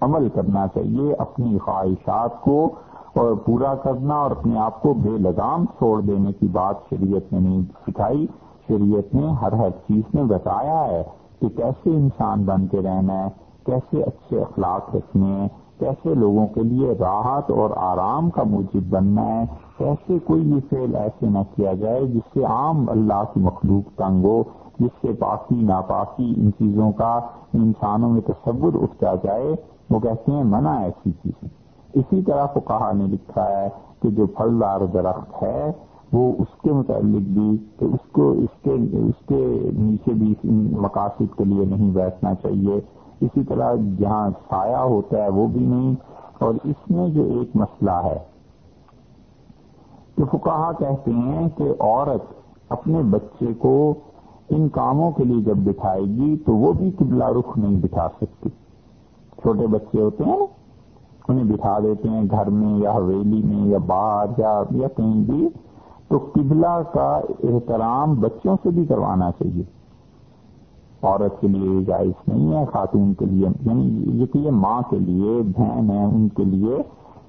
عمل کرنا چاہیے، اپنی خواہشات کو اور پورا کرنا اور اپنے آپ کو بے لگام چھوڑ دینے کی بات شریعت نے نہیں سکھائی۔ شریعت نے ہر ہر چیز میں بتایا ہے کہ کیسے انسان بن کے رہنا ہے، کیسے اچھے اخلاق رکھنے ہیں، کیسے لوگوں کے لیے راحت اور آرام کا موجود بننا ہے۔ کیسے کوئی بھی فیل ایسے نہ کیا جائے جس سے عام اللہ کی مخلوق تنگ ہو، جس سے پاکی ناپاکی ان چیزوں کا انسانوں میں تصور اٹھتا جائے۔ وہ کہتے ہیں، منع ایسی چیزیں۔ اسی طرح کو نے لکھا ہے کہ جو پھلدار درخت ہے، وہ اس کے متعلق بھی کہ اس کو، اس کے اس کے نیچے بھی مقاصد کے لیے نہیں بیٹھنا چاہیے۔ اسی طرح جہاں سایہ ہوتا ہے، وہ بھی نہیں۔ اور اس میں جو ایک مسئلہ ہے، کہ فکاہا کہتے ہیں کہ عورت اپنے بچے کو ان کاموں کے لیے جب بٹھائے گی، تو وہ بھی قبلہ رخ نہیں بٹھا سکتی۔ چھوٹے بچے ہوتے ہیں نا انہیں بٹھا دیتے ہیں گھر میں یا حویلی میں یا باہر یا یا کہیں بھی، تو قبلہ کا احترام بچوں سے بھی کروانا چاہیے۔ عورت کے لیے یہ جائز نہیں ہے، خاتون کے لیے یعنی یہ کہ یہ ماں کے لیے، بہن ہے ان کے لیے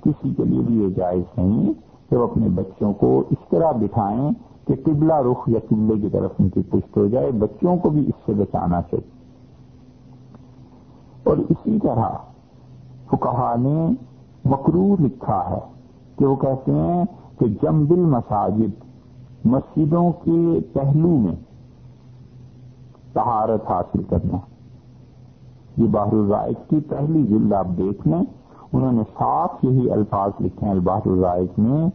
کسی کے لیے بھی یہ جائز نہیں۔ کہ وہ اپنے بچوں کو اس طرح بٹھائیں کہ قبلہ رخ یا قبلے کی طرف ان کی پشت ہو جائے، بچوں کو بھی اس سے بچانا چاہیے۔ اور اسی طرح فکہ نے مکرو لکھا ہے کہ وہ کہتے ہیں کہ جم بل مساجد مسجدوں کے پہلو میں تہارت حاصل کرنا یہ باہر الرائق کی پہلی ضلع آپ دیکھ لیں۔ انہوں نے صاف یہی الفاظ لکھے ہیں الباہر الرائق میں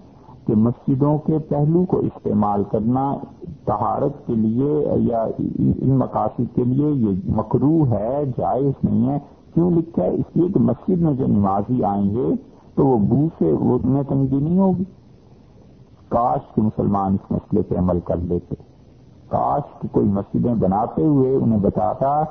کہ مسجدوں کے پہلو کو استعمال کرنا تہارت کے لیے یا ان مقاصد کے لیے یہ مکرو ہے، جائز نہیں ہے۔ کیوں لکھا ہے؟ اس لیے کہ مسجد میں جو نمازی آئیں گے تو وہ بو سے وہ میں تنگی نہیں ہوگی۔ کاش کے مسلمان اس مسئلے پہ عمل کر لیتے۔ کاش کہ کوئی مسجدیں بناتے ہوئے انہیں بتاتا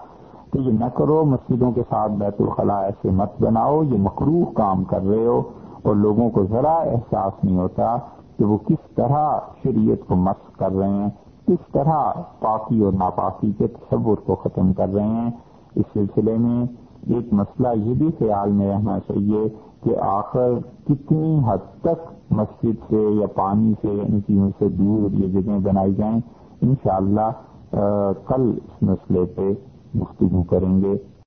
کہ یہ نہ کرو، مسجدوں کے ساتھ بیت الخلاء ایسے مت بناؤ، یہ مقروح کام کر رہے ہو اور لوگوں کو ذرا احساس نہیں ہوتا کہ وہ کس طرح شریعت کو مس کر رہے ہیں، کس طرح پاکی اور ناپاکی کے تصور کو ختم کر رہے ہیں۔ اس سلسلے میں ایک مسئلہ یہ بھی خیال میں رہنا چاہیے کہ آخر کتنی حد تک مسجد سے یا پانی سے ان چیزوں سے دور یہ جگہیں بنائی جائیں، انشاءاللہ کل اس مسئلے پہ گفتگو کریں گے۔